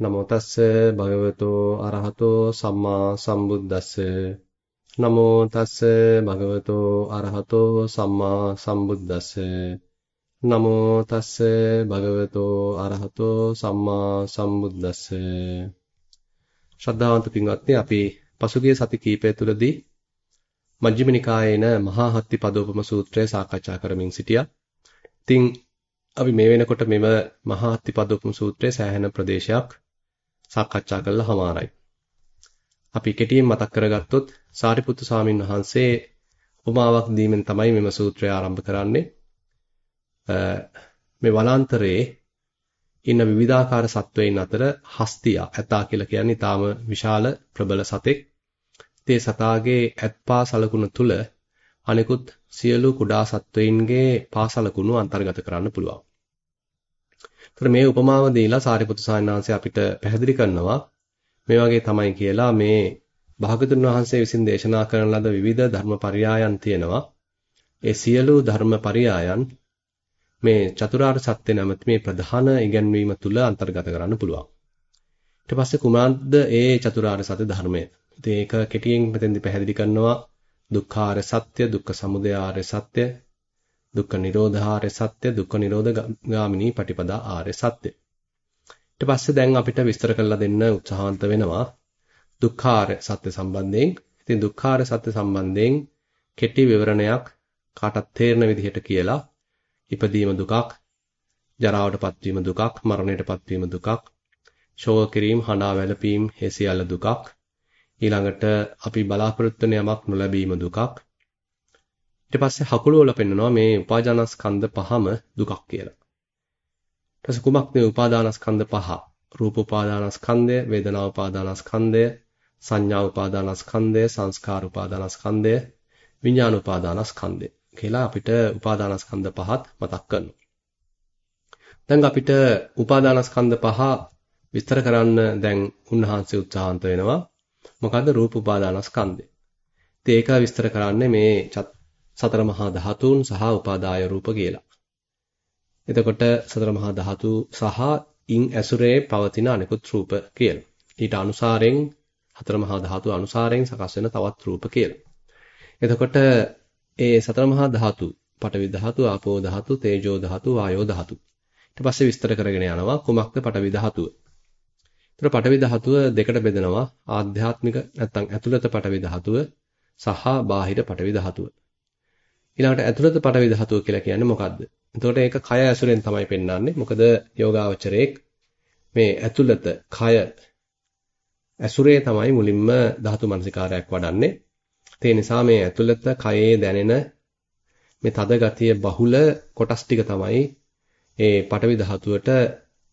නමෝ තස්ස භගවතෝ අරහතෝ සම්මා සම්බුද්දස්ස. නමෝ තස්ස භගවතෝ අරහතෝ සම්මා සම්බුද්දස්ස. නමෝ තස්ස භගවතෝ අරහතෝ සම්මා සම්බුද්දස්ස. ශ්‍රද්ධාවන්ත පින්වත්නි අපි පසුගිය සති කීපය තුලදී මජ්ක්‍ධිම නිකායේන මහා හත්ති පදෝපම සූත්‍රය සාකච්ඡා කරමින් සිටියා. ඉතින් අපි මේ වෙනකොට මෙම මහා හත්ති පදෝපම සූත්‍රයේ සෑහෙන ප්‍රදේශයක් සාකච්ඡා කළා හමාරයි. අපි කෙටියෙන් මතක් කරගත්තොත් සාරිපුත්තු ස්වාමින් වහන්සේ උපමාවක් දීමෙන් තමයි මෙම සූත්‍රය ආරම්භ කරන්නේ. මේ වනාන්තරයේ ඉන්න විවිධාකාර සත්වයින් අතර හස්තිය ඇතා කියලා කියන්නේ ඊටාම විශාල ප්‍රබල සතෙක්. ඒ සතාගේ ඇත්පා සලකුණ තුල අනිකුත් සියලු කුඩා සත්වයින්ගේ පාසලකුණු අන්තර්ගත කරන්න පුළුවන්. ඒතර මේ උපමාව දීලා සාරිපුත්තු සායනාංශය අපිට පැහැදිලි කරනවා මේ වගේ තමයි කියලා මේ භාගතුන් වහන්සේ විසින් දේශනා කරන ලද විවිධ ධර්මපරයයන් තියෙනවා. ඒ සියලු ධර්මපරයයන් මේ චතුරාර්ය සත්‍ය නැමැති මේ ප්‍රධාන ඉගැන්වීම තුල අන්තර්ගත කරන්න පුළුවන්. ඊට පස්සේ කුමක්ද ඒ චතුරාර්ය සත්‍ය ධර්මය? ඉතින් ඒක කෙටියෙන් මෙතෙන්දි පැහැදිලි කරනවා දුක්ඛාර සත්‍ය, දුක්ඛ සමුදය ආර්ය සත්‍ය, දුක්ඛ නිරෝධාර්ය සත්‍ය දුක්ඛ නිරෝධ ගාමිනී පටිපදා ආර්ය සත්‍ය. ඊට පස්සේ දැන් අපිට විස්තර කරලා දෙන්න උත්සාහන්ත වෙනවා දුක්ඛාර්ය සත්‍ය සම්බන්ධයෙන්. ඉතින් දුක්ඛාර්ය සත්‍ය සම්බන්ධයෙන් කෙටි විවරණයක් කාටත් තේරෙන විදිහට කියලා ඉපදීම දුකක්, ජරාවටපත් වීම දුකක්, මරණයටපත් වීම දුකක්, ශෝක කිරීම, හඬා වැළපීම්, හේසියල්ල දුකක්. ඊළඟට අපි බලාපොරොත්තු වෙන යමක් නොලැබීම දුකක්. ඊට පස්සේ හකුළුවල පෙන්නනවා මේ උපාදානස්කන්ධ පහම දුකක් කියලා. ඊට පස්සේ කුමක්ද මේ උපාදානස්කන්ධ පහ? රූප උපාදානස්කන්ධය, වේදනා උපාදානස්කන්ධය, සංඥා උපාදානස්කන්ධය, සංස්කාර උපාදානස්කන්ධය, විඥාන උපාදානස්කන්ධය කියලා අපිට උපාදානස්කන්ධ පහත් මතක් කරනවා. දැන් අපිට උපාදානස්කන්ධ පහ විස්තර කරන්න දැන් උන්වහන්සේ උත්සාහන්ත වෙනවා. මොකද්ද රූප උපාදානස්කන්ධය? ඉතින් ඒක විස්තර කරන්නේ මේ සතර මහා ධාතුන් සහ උපාදාය රූප කියලා. එතකොට සතර මහා ධාතු සහ ඉන් ඇසුරේ පවතින අනිකුත් රූප කියලා. ඊට අනුසාරයෙන් හතර මහා ධාතු අනුසාරයෙන් සකස් වෙන තවත් රූප කියලා. එතකොට ඒ සතර මහා ධාතු පඨවි ධාතු, ආපෝ ධාතු, තේජෝ ධාතු, වායෝ ධාතු. ඊට පස්සේ විස්තර කරගෙන යනවා කුමක්ද පඨවි ධාතුව. ඒතර පඨවි ධාතුව දෙකට බෙදෙනවා ආධ්‍යාත්මික නැත්නම් ඇතුළත පඨවි ධාතුව සහ බාහිර පඨවි ධාතුව. ඊළඟට ඇතුළත පටවි ධාතුව කියලා කියන්නේ මොකද්ද? එතකොට ඒක කය ඇසුරෙන් තමයි පෙන්වන්නේ. මොකද යෝගාවචරයේ මේ ඇතුළත කය ඇසුරේ තමයි මුලින්ම ධාතු මනසිකාරයක් වඩන්නේ. ඒ නිසා මේ ඇතුළත කයේ දැනෙන මේ තද ගතිය බහුල කොටස් ටික තමයි ඒ පටවි ධාතුවට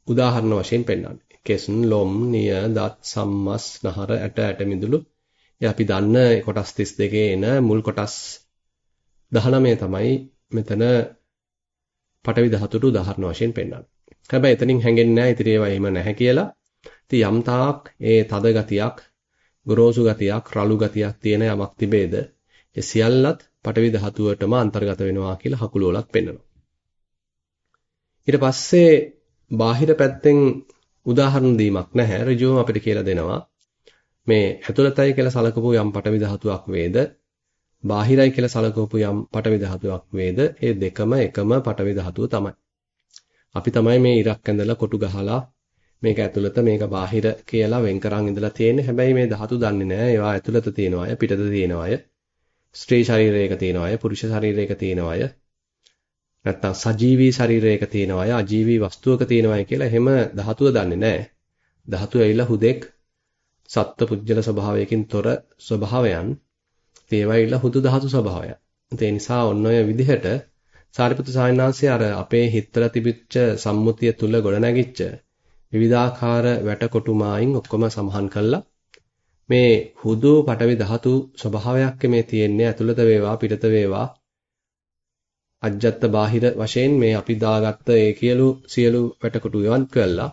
උදාහරණ වශයෙන් පෙන්වන්නේ. කෙසුන්, ලොම්, නිය, දත්, සම්මස්, නහර, ඇට, ඇට මිදුළු. අපි දන්න කොටස් 32 එන මුල් කොටස් 19 තමයි මෙතන පටවි ධාතුට උදාහරණ වශයෙන් පෙන්වන්නේ. හැබැයි එතනින් හැංගෙන්නේ නැහැ ඉතින් ඒවා එහෙම නැහැ කියලා. ඉතින් යම් තාක් ඒ තද ගතියක්, ගොරෝසු ගතියක්, රළු ගතියක් තියෙන යමක් තිබේද? ඒ සියල්ලත් පටවි ධාතුවටම අන්තර්ගත වෙනවා කියලා හකුළු වලත් පෙන්වනවා. ඊට පස්සේ බාහිර පැත්තෙන් උදාහරණ දීමක් නැහැ. ඍජුවම අපිට කියලා දෙනවා. මේ ඇතුළතයි කියලා සලකපු යම් පටවි ධාතුවක් වේද බාහිරයි කියලා සලකවපු යම් පටවි ධාතුවක් වේද ඒ දෙකම එකම පටවි ධාතුව තමයි. අපි තමයි මේ ඉරක් ඇඳලා කොටු ගහලා මේක ඇතුළත මේක බාහිර කියලා වෙන් කරන් ඉඳලා තියෙන්නේ. හැබැයි මේ ධාතු දන්නේ නැහැ. ඒවා ඇතුළත තියෙනවා අය, පිටත තියෙනවා අය. ස්ත්‍රී ශරීරයක තියෙනවා අය, පුරුෂ ශරීරයක තියෙනවා අය. නැත්තම් සජීවී ශරීරයක තියෙනවා අය, අජීවී වස්තුවක තියෙනවා අය කියලා එහෙම ධාතුව දන්නේ නැහැ. ධාතුව ඇවිල්ලා හුදෙක් සත්ත්ව පුජ්‍යල ස්වභාවයකින් තොර ස්වභාවයන් ඒවයිලා හුදු ධාතු ස්වභාවය. ඒ නිසා ඔන්න ඔය විදිහට සාරිපුත්‍ර සායනාංශය අර අපේ හිතවල තිබිච්ච සම්මුතිය තුල ගොඩනැගිච්ච විවිධාකාර වැටකොටු මායින් ඔක්කොම සමහන් කළා. මේ හුදු පටවි ධාතු ස්වභාවයක් මේ තියෙන්නේ ඇතුළත වේවා පිටත වේවා අජ්ජත් බාහිර වශයෙන් මේ අපි දාගත්ත ඒ කියලු සියලු වැටකොටු ඉවත් කළා.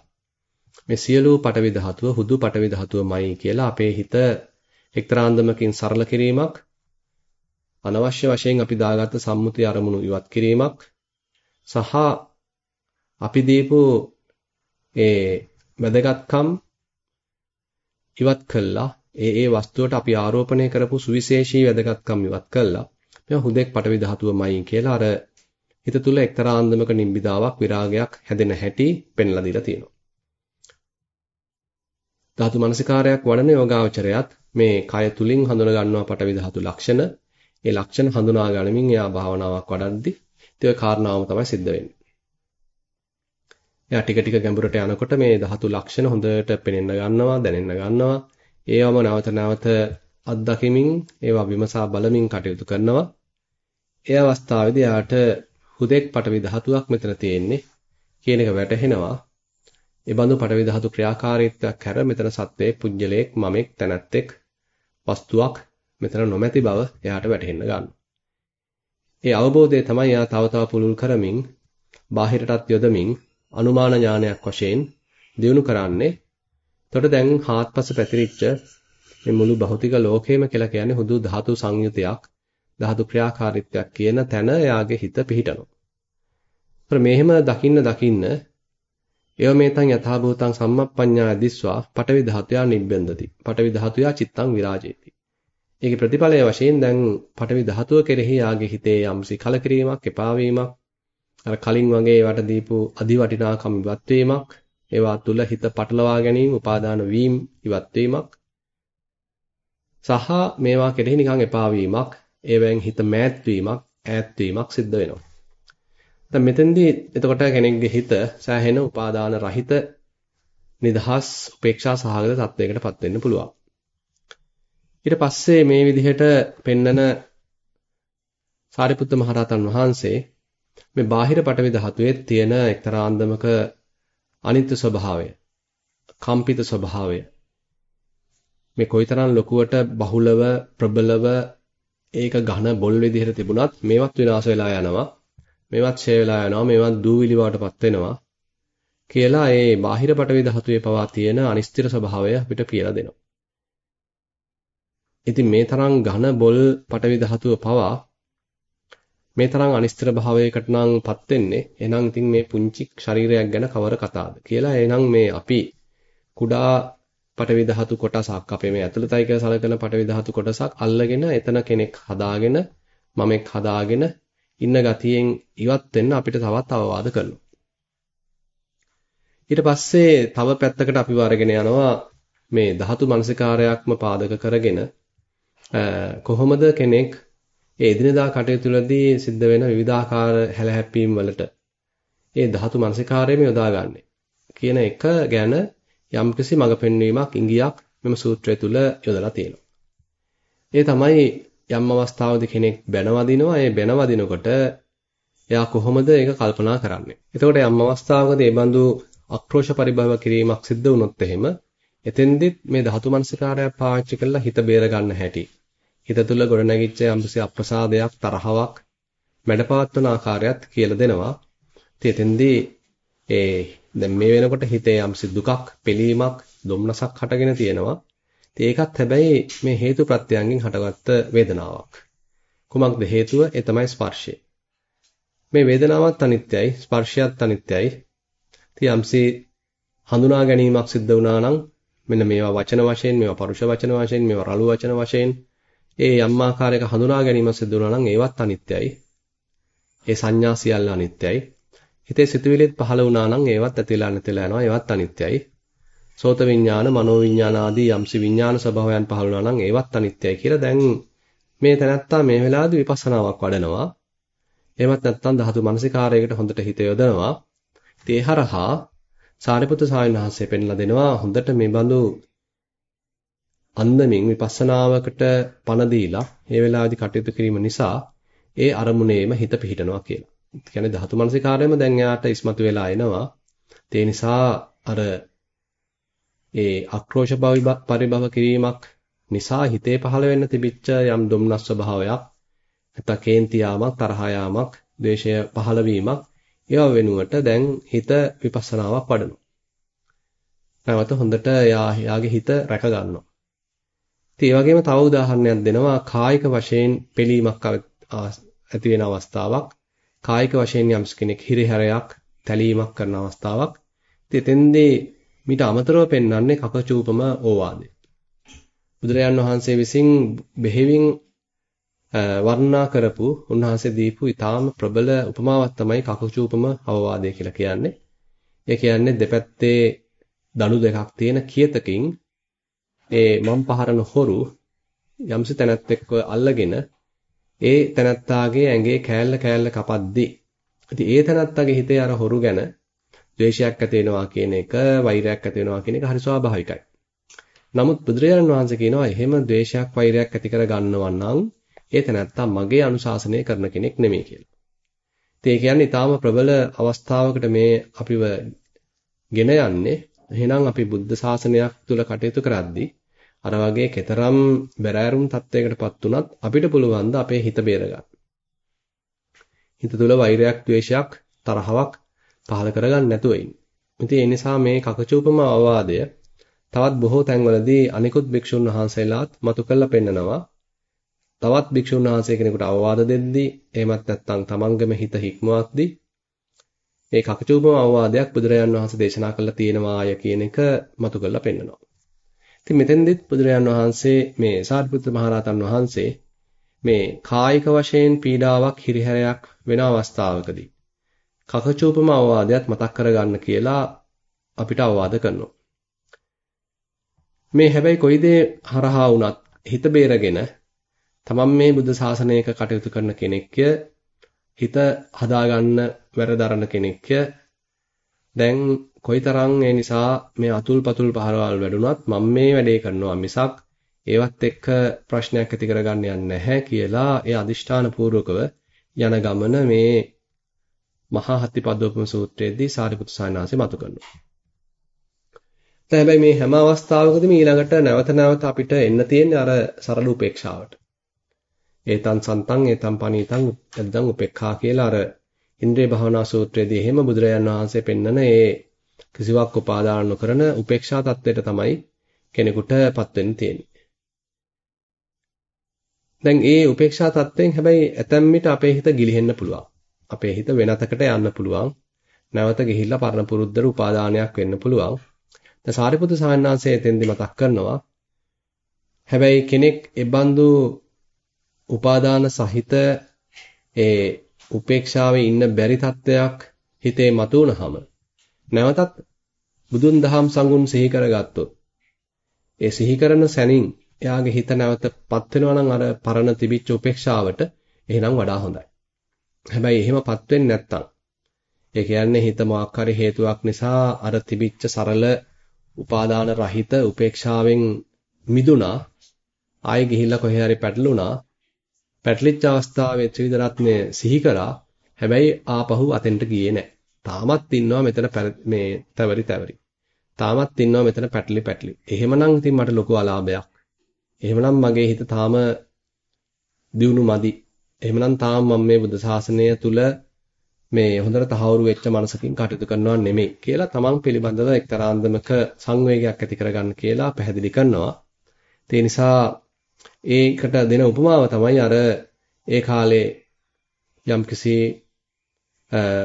මේ සියලු පටවි ධාතුව හුදු පටවි ධාතුවමයි කියලා අපේ හිත එක්තරාන්දමකින් සරල කිරීමක් අනවශ්‍ය වශයෙන් අපි දාගත්ත සම්මුති අරමුණු ඉවත් කිරීමක් සහ අපි දීපු ඒ වැදගත්කම් ඉවත් කළා ඒ ඒ වස්තුවට අපි ආරෝපණය කරපු සුවිශේෂී වැදගත්කම් ඉවත් කළා මේවා හුදෙක් පටවි ධාතුවමයි කියලා අර හිත තුල එක්තරා ආන්දමක නිබ්බිදාවක් විරාගයක් හැදෙන හැටි පෙන්ලා දීලා තියෙනවා. ධාතු මනසිකාරයක් වඩන යෝගාවචරයත් මේ කය තුලින් හඳුන ගන්නවා පටවි ධාතු ලක්ෂණ. ඒ ලක්ෂණ හඳුනා ගනිමින් එයා භාවනාවක් වඩද්දි ඉතින් ඔය කාරණාවම තමයි සිද්ධ වෙන්නේ. එයා ටික ටික ගැඹුරට යනකොට මේ ධාතු ලක්ෂණ හොඳට පෙනෙන්න ගන්නවා, දැනෙන්න ගන්නවා. ඒවම නැවත නැවත අත්දකිමින් ඒවා විමසා බලමින් කටයුතු කරනවා. ඒ අවස්ථාවේදී යාට හුදෙක් පටවි ධාතුවක් මෙතන තියෙන්නේ කියන එක වැටහෙනවා. ඒ බඳු පටවි ධාතු ක්‍රියාකාරීත්වයක් හැර මෙතන සත්වයේ පුජ්‍යලයක් මමෙක් තැනැත්තෙක් වස්තුවක් මෙතන නොමැති බව එයාට වැටහෙන්න ගන්නවා. ඒ අවබෝධය තමයි එයා තව තව පුළුල් කරමින් බාහිරටත් යොදමින් අනුමාන ඥානයක් වශයෙන් දියුණු කරන්නේ. එතකොට දැන් හාත්පස පැතිරිච්ච මේ මුළු භෞතික ලෝකයම කියලා කියන්නේ හුදු ධාතු සංයුතයක් ධාතු ක්‍රියාකාරීත්වයක් කියන තැන එයාගේ හිත පිහිටනවා. ඒතර මෙහෙම දකින්න දකින්න එව මේතං යථා භූතං සම්මප්පඤ්ඤා දිස්වා පඨවි ධාතුයා නිබ්බන්දති. පඨවි ධාතුයා චිත්තං විරාජේති. ඒකේ ප්‍රතිඵලය වශයෙන් දැන් පඨවි ධාතුව කෙරෙහි යාගේ හිතේ යම්සි කලකිරීමක්, එපා වීමක්, අර කලින් වගේ ඒවට දීපු අදිවටිනාකම් ඉවත් වීමක්, ඒවා තුල හිත පටලවා ගැනීම, උපාදාන වීම ඉවත් වීමක් සහ මේවා කෙරෙහි නිකන් එපා වීමක්, ඒවෙන් හිත මෑත් වීමක්, ඈත් වීමක් සිද්ධ වෙනවා. දැන් මෙතෙන්දී එතකොට කෙනෙක්ගේ හිත සෑහෙන උපාදාන රහිත නිදහස් උපේක්ෂා සහගත තත්වයකටපත් වෙන්න පුළුවන්. ඊට පස්සේ මේ විදිහට පෙන්නන සාරිපුත්ත මහරහතන් වහන්සේ මේ බාහිර පටවි ධාතුවේ තියෙන එක්තරා අන්දමක අනිත්‍ය ස්වභාවය, කම්පිත ස්වභාවය මේ කොයිතරම් ලොකුවට බහුලව ප්‍රබලව ඒක ඝන බොල් විදිහට තිබුණත් මේවත් විනාශ වෙලා යනවා. මේවත් ඡය වෙලා යනවා. මේවත් දූවිලි වටපත් වෙනවා. කියලා ඒ බාහිර පටවි ධාතුවේ පවා තියෙන අනිස්තිර ස්වභාවය අපිට කියලා දෙනවා. ඉතින් මේ තරම් ඝන බොල් පටවි ධාතුව පවා මේ තරම් අනිස්තර භාවයකට නම්පත් වෙන්නේ. එහෙනම් ඉතින් මේ පුංචි ශරීරයක් ගැන කවර කතාවද කියලා. එහෙනම් මේ අපි කුඩා පටවි ධාතු කොටසක් අපේ මේ ඇතුළතයි කියලා සැලකන පටවි ධාතු කොටසක් අල්ලගෙන එතන කෙනෙක් හදාගෙන මමෙක් හදාගෙන ඉන්න ගතියෙන් ඉවත් වෙන්න අපිට තවත් අවවාද කරනවා ඊට පස්සේ තව පැත්තකට අපිව අරගෙන යනවා මේ ධාතු මනසිකාරයක්ම පාදක කරගෙන කොහොමද කෙනෙක් ඒ එදිනදා කටයුතු වලදී සිද්ධ වෙන විවිධාකාර හැලහැප්පීම් වලට ඒ ධාතු මනසිකාරයම යොදාගන්නේ කියන එක ගැන යම්කිසි මඟ පෙන්වීමක් ඉඟියක් මෙම සූත්‍රය තුල යොදලා තියෙනවා. ඒ තමයි යම් අවස්ථාවකදී කෙනෙක් බැනවදිනවා ඒ බැනවදිනකොට එයා කොහොමද ඒක කල්පනා කරන්නේ. එතකොට යම් අවස්ථාවකදී මේ බඳු අක්‍රෝෂ පරිභව කිරීමක් සිද්ධ වුණොත් එහෙම එතෙන්දිත් මේ ධාතු මනසිකාරය පාවිච්චි කරලා හිත බේර ගන්න හැටි හිත තුළ ගොඩනැගිච්ච යම්කිසි අප්‍රසාදයක් තරහවක් මැඩපවත්වන ආකාරයත් කියලා දෙනවා. ඉතින් එතෙන්දී ඒ දැන් මේ වෙනකොට හිතේ යම්සි දුකක්, පිළීමක්, දුම්නසක් හටගෙන තියෙනවා. ඒකත් හැබැයි මේ හේතු ප්‍රත්‍යයන්ගෙන් හටගත්ත වේදනාවක්. කුමක්ද හේතුව? ඒ තමයි ස්පර්ශය. මේ වේදනාවත් අනිත්‍යයි, ස්පර්ශයත් අනිත්‍යයි. ඉතින් යම්සි හඳුනා ගැනීමක් සිද්ධ වුණා නම් මෙන්න මේවා වචන වශයෙන්, මේවා පරුෂ වචන වශයෙන්, මේවා රළු වචන වශයෙන් ඒ යම් ආකාරයක හඳුනා ගැනීම සිදු වුණා නම් ඒවත් අනිත්‍යයි. ඒ සංඥා සියල්ල අනිත්‍යයි. හිතේ සිතුවිලිත් පහළ වුණා නම් ඒවත් ඇතිලා නැතිලා යනවා. ඒවත් අනිත්‍යයි. සෝත විඥාන, මනෝ විඥාන ආදී යම්සි විඥාන ස්වභාවයන් පහළ වුණා නම් ඒවත් අනිත්‍යයි කියලා දැන් මේ තැනත්තා මේ වෙලාවේදී විපස්සනාවක් වඩනවා. එහෙමත් නැත්නම් ධාතු මනසිකාරයකට හොඳට හිත යොදනවා. ඒ හරහා සාරිපුත්‍ර සාවින් වහන්සේ පෙන්ලා දෙනවා හොඳට මේ බඳු අන්දමින් විපස්සනාවකට පණ දීලා මේ වෙලාවේදී කටයුතු කිරීම නිසා ඒ අරමුණේම හිත පිහිටනවා කියලා. ඒ කියන්නේ ධාතු මනසිකාරයම දැන් එයාට ඉස්මතු වෙලා එනවා. ඒ නිසා අර ඒ ආක්‍රෝෂ පරිභව කිරීමක් නිසා හිතේ පහළ වෙන්න තිබිච්ච යම් දුම්නස් ස්වභාවයක් නැත්නම් කේන්ති යාමක් තරහ යාමක් ද්වේෂය පහළ වීමක් ඒවා වෙනුවට දැන් හිත විපස්සනාවක් වඩනවා. නැවත හොඳට යාගේ හිත රැක ගන්නවා. ඉතින් ඒ වගේම තව උදාහරණයක් දෙනවා කායික වශයෙන් පිළීමක් ඇති වෙන අවස්ථාවක් කායික වශයෙන් යම් කෙනෙක් හිරිහැරයක් තැලීමක් කරන අවස්ථාවක් ඉතින් එතෙන්දී මිට අමතරව පෙන්වන්නේ කකචූපම ඕවාදය. බුදුරජාන් වහන්සේ විසින් බෙහෙවින් වර්ණනා කරපු උන්වහන්සේ දීපු ඊටාම ප්‍රබල උපමාවක් තමයි කකචූපම අවවාදය කියලා කියන්නේ. ඒ කියන්නේ දෙපැත්තේ දණු දෙකක් තියෙන කියතකින් ඒ මම් පහරන හොරු යම්සි තැනැත්තෙක්ව අල්ලගෙන ඒ තැනැත්තාගේ ඇඟේ කෑල්ල කෑල්ල කපද්දී ඉතින් ඒ තැනැත්තාගේ හිතේ අර හොරු ගැන ද්වේෂයක් ඇති වෙනවා කියන එක වෛරයක් ඇති වෙනවා කියන එක හරි ස්වාභාවිකයි. නමුත් බුදුරජාණන් වහන්සේ කියනවා එහෙම ද්වේෂයක් වෛරයක් ඇති කර ගන්නවා නම් ඒ තැනැත්තා මගේ අනුශාසනය කරන කෙනෙක් නෙමෙයි කියලා. ඉතින් ඒ කියන්නේ ඊටාම ප්‍රබල අවස්ථාවකට මේ අපිව ගෙන යන්නේ. එහෙනම් අපි බුද්ධ ශාසනයක් තුල කටයුතු කරද්දී අර වගේ කතරම් බැරෑරුම් තත්වයකටපත් උනත් අපිට පුළුවන් ද අපේ හිත බේරගන්න. හිත තුල වෛරයක්, ද්වේෂයක්, තරහවක් පහළ කරගන්න නැතුව ඉන්න. ඉතින් ඒ නිසා මේ කකචූපම අවවාදය තවත් බොහෝ තැන්වලදී අනිකුත් භික්ෂුන් වහන්සේලාත් මතු කරලා පෙන්නනවා. තවත් භික්ෂුන් වහන්සේ කෙනෙකුට අවවාද දෙද්දී එහෙමත් නැත්නම් තමන්ගේම හිත හික්මවද්දී මේ කකචූපම අවවාදයක් බුදුරජාන් වහන්සේ දේශනා කළා තියෙනවාය කියන එක මතු කරලා පෙන්නනවා. ඉතින් මෙතෙන්දෙත් බුදුරජාන් වහන්සේ මේ සාරිපුත්‍ර මහරහතන් වහන්සේ මේ කායික වශයෙන් පීඩාවක් හිරිහැරයක් වෙන අවස්ථාවකදී කකචූපම අවවාදයක් මතක් කරගන්න කියලා අපිට අවවාද කරනවා. මේ හැබැයි කොයි දේ හරහා වුණත් හිත බේරගෙන තමන් මේ බුද්ධ ශාසනයක කටයුතු කරන කෙනෙක්ය හිත හදාගන්න වැරදරන කෙනෙක්ය දැන් කොයිතරම් ඒ නිසා මේ අතුල් පතුල් පහරවල් වැඩුණත් මම මේ වැඩේ කරනවා මිසක් ඒවත් එක්ක ප්‍රශ්නයක් ඇති කරගන්න යන්නේ නැහැ කියලා ඒ අදිෂ්ඨාන පූර්වකව යන ගමන මේ මහා හත්තිපද්දෝපම සූත්‍රයේදී සාරිපුත්‍ර සායනාංශය මතු කරනවා. දැන් හැබැයි මේ හැම අවස්ථාවකදීම ඊළඟට නැවත නැවත අපිට එන්න තියෙන්නේ අර සරල උපේක්ෂාවට. ඒතන් සන්තං ඒතන් පනීතං එද්දන් උපේක්ඛා කියලා අර ඉන්ද්‍රිය භාවනා සූත්‍රයේදී එහෙම බුදුරජාන් වහන්සේ පෙන්නන ඒ කිසිවක් උපාදාන නොකරන උපේක්ෂා தත්වයට තමයි කෙනෙකුටපත් වෙන්න තියෙන්නේ. දැන් ඒ උපේක්ෂා தත්වෙන් හැබැයි ඇතැම් විට අපේ හිත ගිලිහෙන්න පුළුවන්. අපේ හිත වෙනතකට යන්න පුළුවන්. නැවත ගිහිල්ලා පරණ පුරුද්දට උපාදානයක් වෙන්න පුළුවන්. දැන් සාරිපුත්‍ර සාමණේරයන්සේ එතෙන්දි මතක් කරනවා. හැබැයි කෙනෙක් එබඳු උපාදාන සහිත ඒ උපේක්ෂාවේ ඉන්න බැරි තත්වයක් හිතේ මතුවනහම නැවතත් බුදුන් දහම් සංගුණ සිහි කරගත්තොත් ඒ සිහි කරන සැනින් එයාගේ හිත නැවතපත් වෙනවා නම් අර පරණ තිබිච්ච උපේක්ෂාවට එහෙනම් වඩා හොඳයි. හැබැයි එහෙමපත් වෙන්නේ නැත්තම් ඒ කියන්නේ හිත මොකක් හරි හේතුවක් නිසා අර තිබිච්ච සරල උපාදාන රහිත උපේක්ෂාවෙන් මිදුණා ආයෙ ගිහිල්ලා කොහේ හරි පැටළුණා පැටලිච්ච අවස්ථාවේ ත්‍රිවිධ රත්නය සිහි කරා හැබැයි ආපහු අතෙන්ට ගියේ නැහැ. තාමත් ඉන්නවා මෙතන මේ තවරි තවරි. තාමත් ඉන්නවා මෙතන පැටලි පැටලි. එහෙමනම් ඉතින් මට ලොකු අලාභයක්. එහෙමනම් මගේ හිත තාම දියුණු මදි. එහෙමනම් තාම මම මේ බුද්ධ ශාසනය තුල මේ හොඳට තහවුරු වෙච්ච මනසකින් කටයුතු කරනවා නෙමෙයි කියලා තමන් පිළිබඳව එක්තරා අන්දමක සංවේගයක් ඇති කරගන්න කියලා පැහැදිලි කරනවා. ඒ නිසා ඒකට දෙන උපමාව තමයි අර ඒ කාලේ යම්කිසි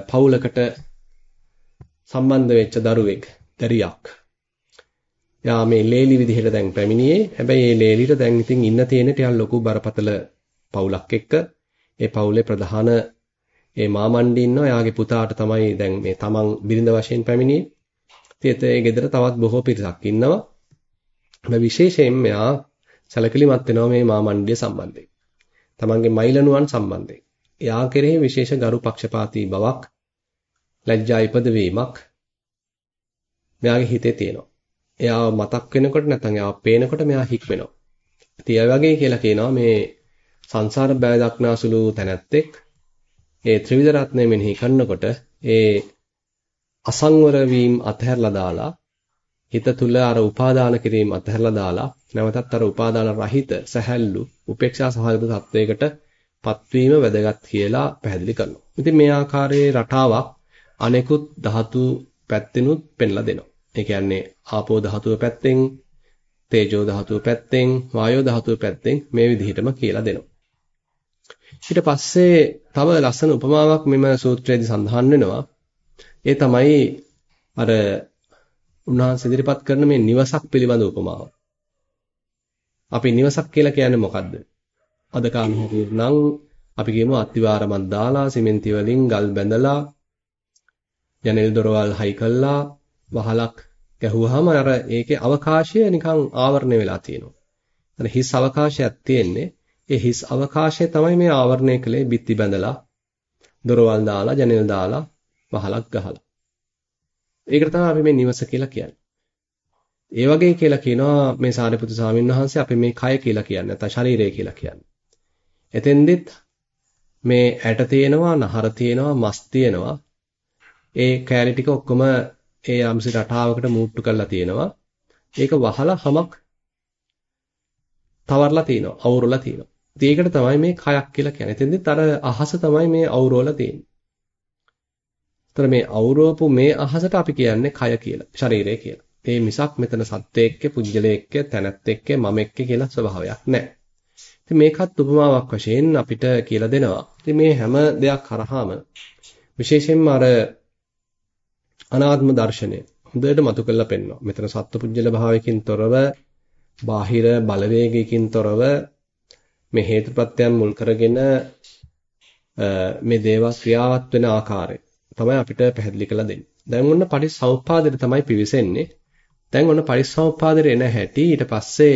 පවුලකට සම්බන්ධ වෙච්ච දරුවෙක්, දරියක්. යා මේ ලේලි විදිහට දැන් පැමිණියේ. හැබැයි මේ ලේලිට දැන් ඉතින් ඉන්න තියෙන ටිකක් ලොකු බරපතල පවුලක් එක්ක. ඒ පවුලේ ප්‍රධාන ඒ මාමණ්ඩි ඉන්නවා. එයාගේ පුතාට තමයි දැන් මේ තමන් බිරිඳ වශයෙන් පැමිණියේ. ඉතින් ඒ ගෙදර තවත් බොහෝ පිරිසක් ඉන්නවා. හැබැයි විශේෂයෙන් මෙයා සැලකිලිමත් වෙනවා මේ මාමණ්ඩිය සම්බන්ධයෙන්. තමන්ගේ මයිලනුවන් සම්බන්ධයෙන්. එයා කෙරෙහි විශේෂ ගරු පක්ෂපාතී බවක් ලැජ්ජා ඉපදවීමක් මෙයාගේ හිතේ තියෙනවා. එයාව මතක් වෙනකොට නැත්නම් එයාව පේනකොට මෙයා හික් වෙනවා. ඉතින් ඒ වගේ කියලා කියනවා මේ සංසාර බය දක්නාසුළු තැනැත්තෙක් ඒ ත්‍රිවිධ රත්නය මෙනෙහි කරනකොට ඒ අසංවර වීම අතහැරලා දාලා හිත තුල අර උපාදාන කිරීම අතහැරලා දාලා නැවතත් අර උපාදාන රහිත සැහැල්ලු උපේක්ෂා සහගත තත්වයකට පත්වීම වැදගත් කියලා පැහැදිලි කරනවා. ඉතින් මේ ආකාරයේ රටාවක් අනෙකුත් ධාතු පැත්තෙනුත් පෙන්ලා දෙනවා. ඒ කියන්නේ ආපෝ ධාතුව පැත්තෙන්, තේජෝ ධාතුව පැත්තෙන්, වායෝ ධාතුව පැත්තෙන් මේ විදිහටම කියලා දෙනවා. ඊට පස්සේ තව ලස්සන උපමාවක් මෙම සූත්‍රයේදී සඳහන් වෙනවා. ඒ තමයි අර උන්වහන්සේ ඉදිරිපත් කරන මේ නිවසක් පිළිබඳ උපමාව. අපි නිවසක් කියලා කියන්නේ මොකද්ද? අද කාලේ නම් අපි කියමු අත්තිවාරමක් දාලා සිමෙන්ති වලින් ගල් බැඳලා ජනෙල් දොරවල් හයි කළා වහලක් ගැහුවාම අර ඒකේ අවකාශය නිකන් ආවරණය වෙලා තියෙනවා. එතන හිස් අවකාශයක් තියෙන්නේ. ඒ හිස් අවකාශය තමයි මේ ආවරණය කළේ බිත්ති බැඳලා දොරවල් දාලා ජනෙල් දාලා වහලක් ගහලා. ඒකට තමයි අපි මේ නිවස කියලා කියන්නේ. ඒ වගේ කියලා කියනවා මේ සාරිපුත්තු ස්වාමීන් වහන්සේ අපි මේ කය කියලා කියන්නේ නැත්නම් ශරීරය කියලා කියන්නේ. එතෙන්දෙත් මේ ඇට තියෙනවා, නහර තියෙනවා, මස් තියෙනවා. ඒ කෑලි ටික ඔක්කොම ඒ යම්සි රටාවකට මූට්ටු කරලා තියෙනවා. ඒක වහලා හමක් තවරලා තිනවා, අවුරලා තිනවා. ඒකට තමයි මේ කයක් කියලා කියන්නේ. එතෙන්දෙත් අර අහස තමයි මේ අවුරවලා තියෙන්නේ. ତර මේ අවුරවපු මේ අහසට අපි කියන්නේ කය කියලා, ශරීරය කියලා. ඒ මිසක් මෙතන සත්වයේක්ක, පුජ්‍යලයේක්ක, තැනැත්තෙක්ක, මමෙක්ක කියලා ස්වභාවයක් නැහැ. ඉතින් මේකත් උපමාවක් වශයෙන් අපිට කියලා දෙනවා. ඉතින් මේ හැම දෙයක් කරාම විශේෂයෙන්ම අර අනාත්ම දර්ශනය හොඳට මතු කරලා පෙන්වනවා. මෙතන සත්පුජ්‍යල භාවයකින් තොරව, බාහිර බලවේගයකින් තොරව මේ හේතුප්‍රත්‍යයන් මුල් කරගෙන මේ දේව ක්‍රියාවත් වෙන ආකාරය තමයි අපිට පැහැදිලි කරලා දෙන්නේ. දැන් ඔන්න පරිසම්පාදයට තමයි පිවිසෙන්නේ. දැන් ඔන්න පරිසම්පාදයට එන හැටි ඊට පස්සේ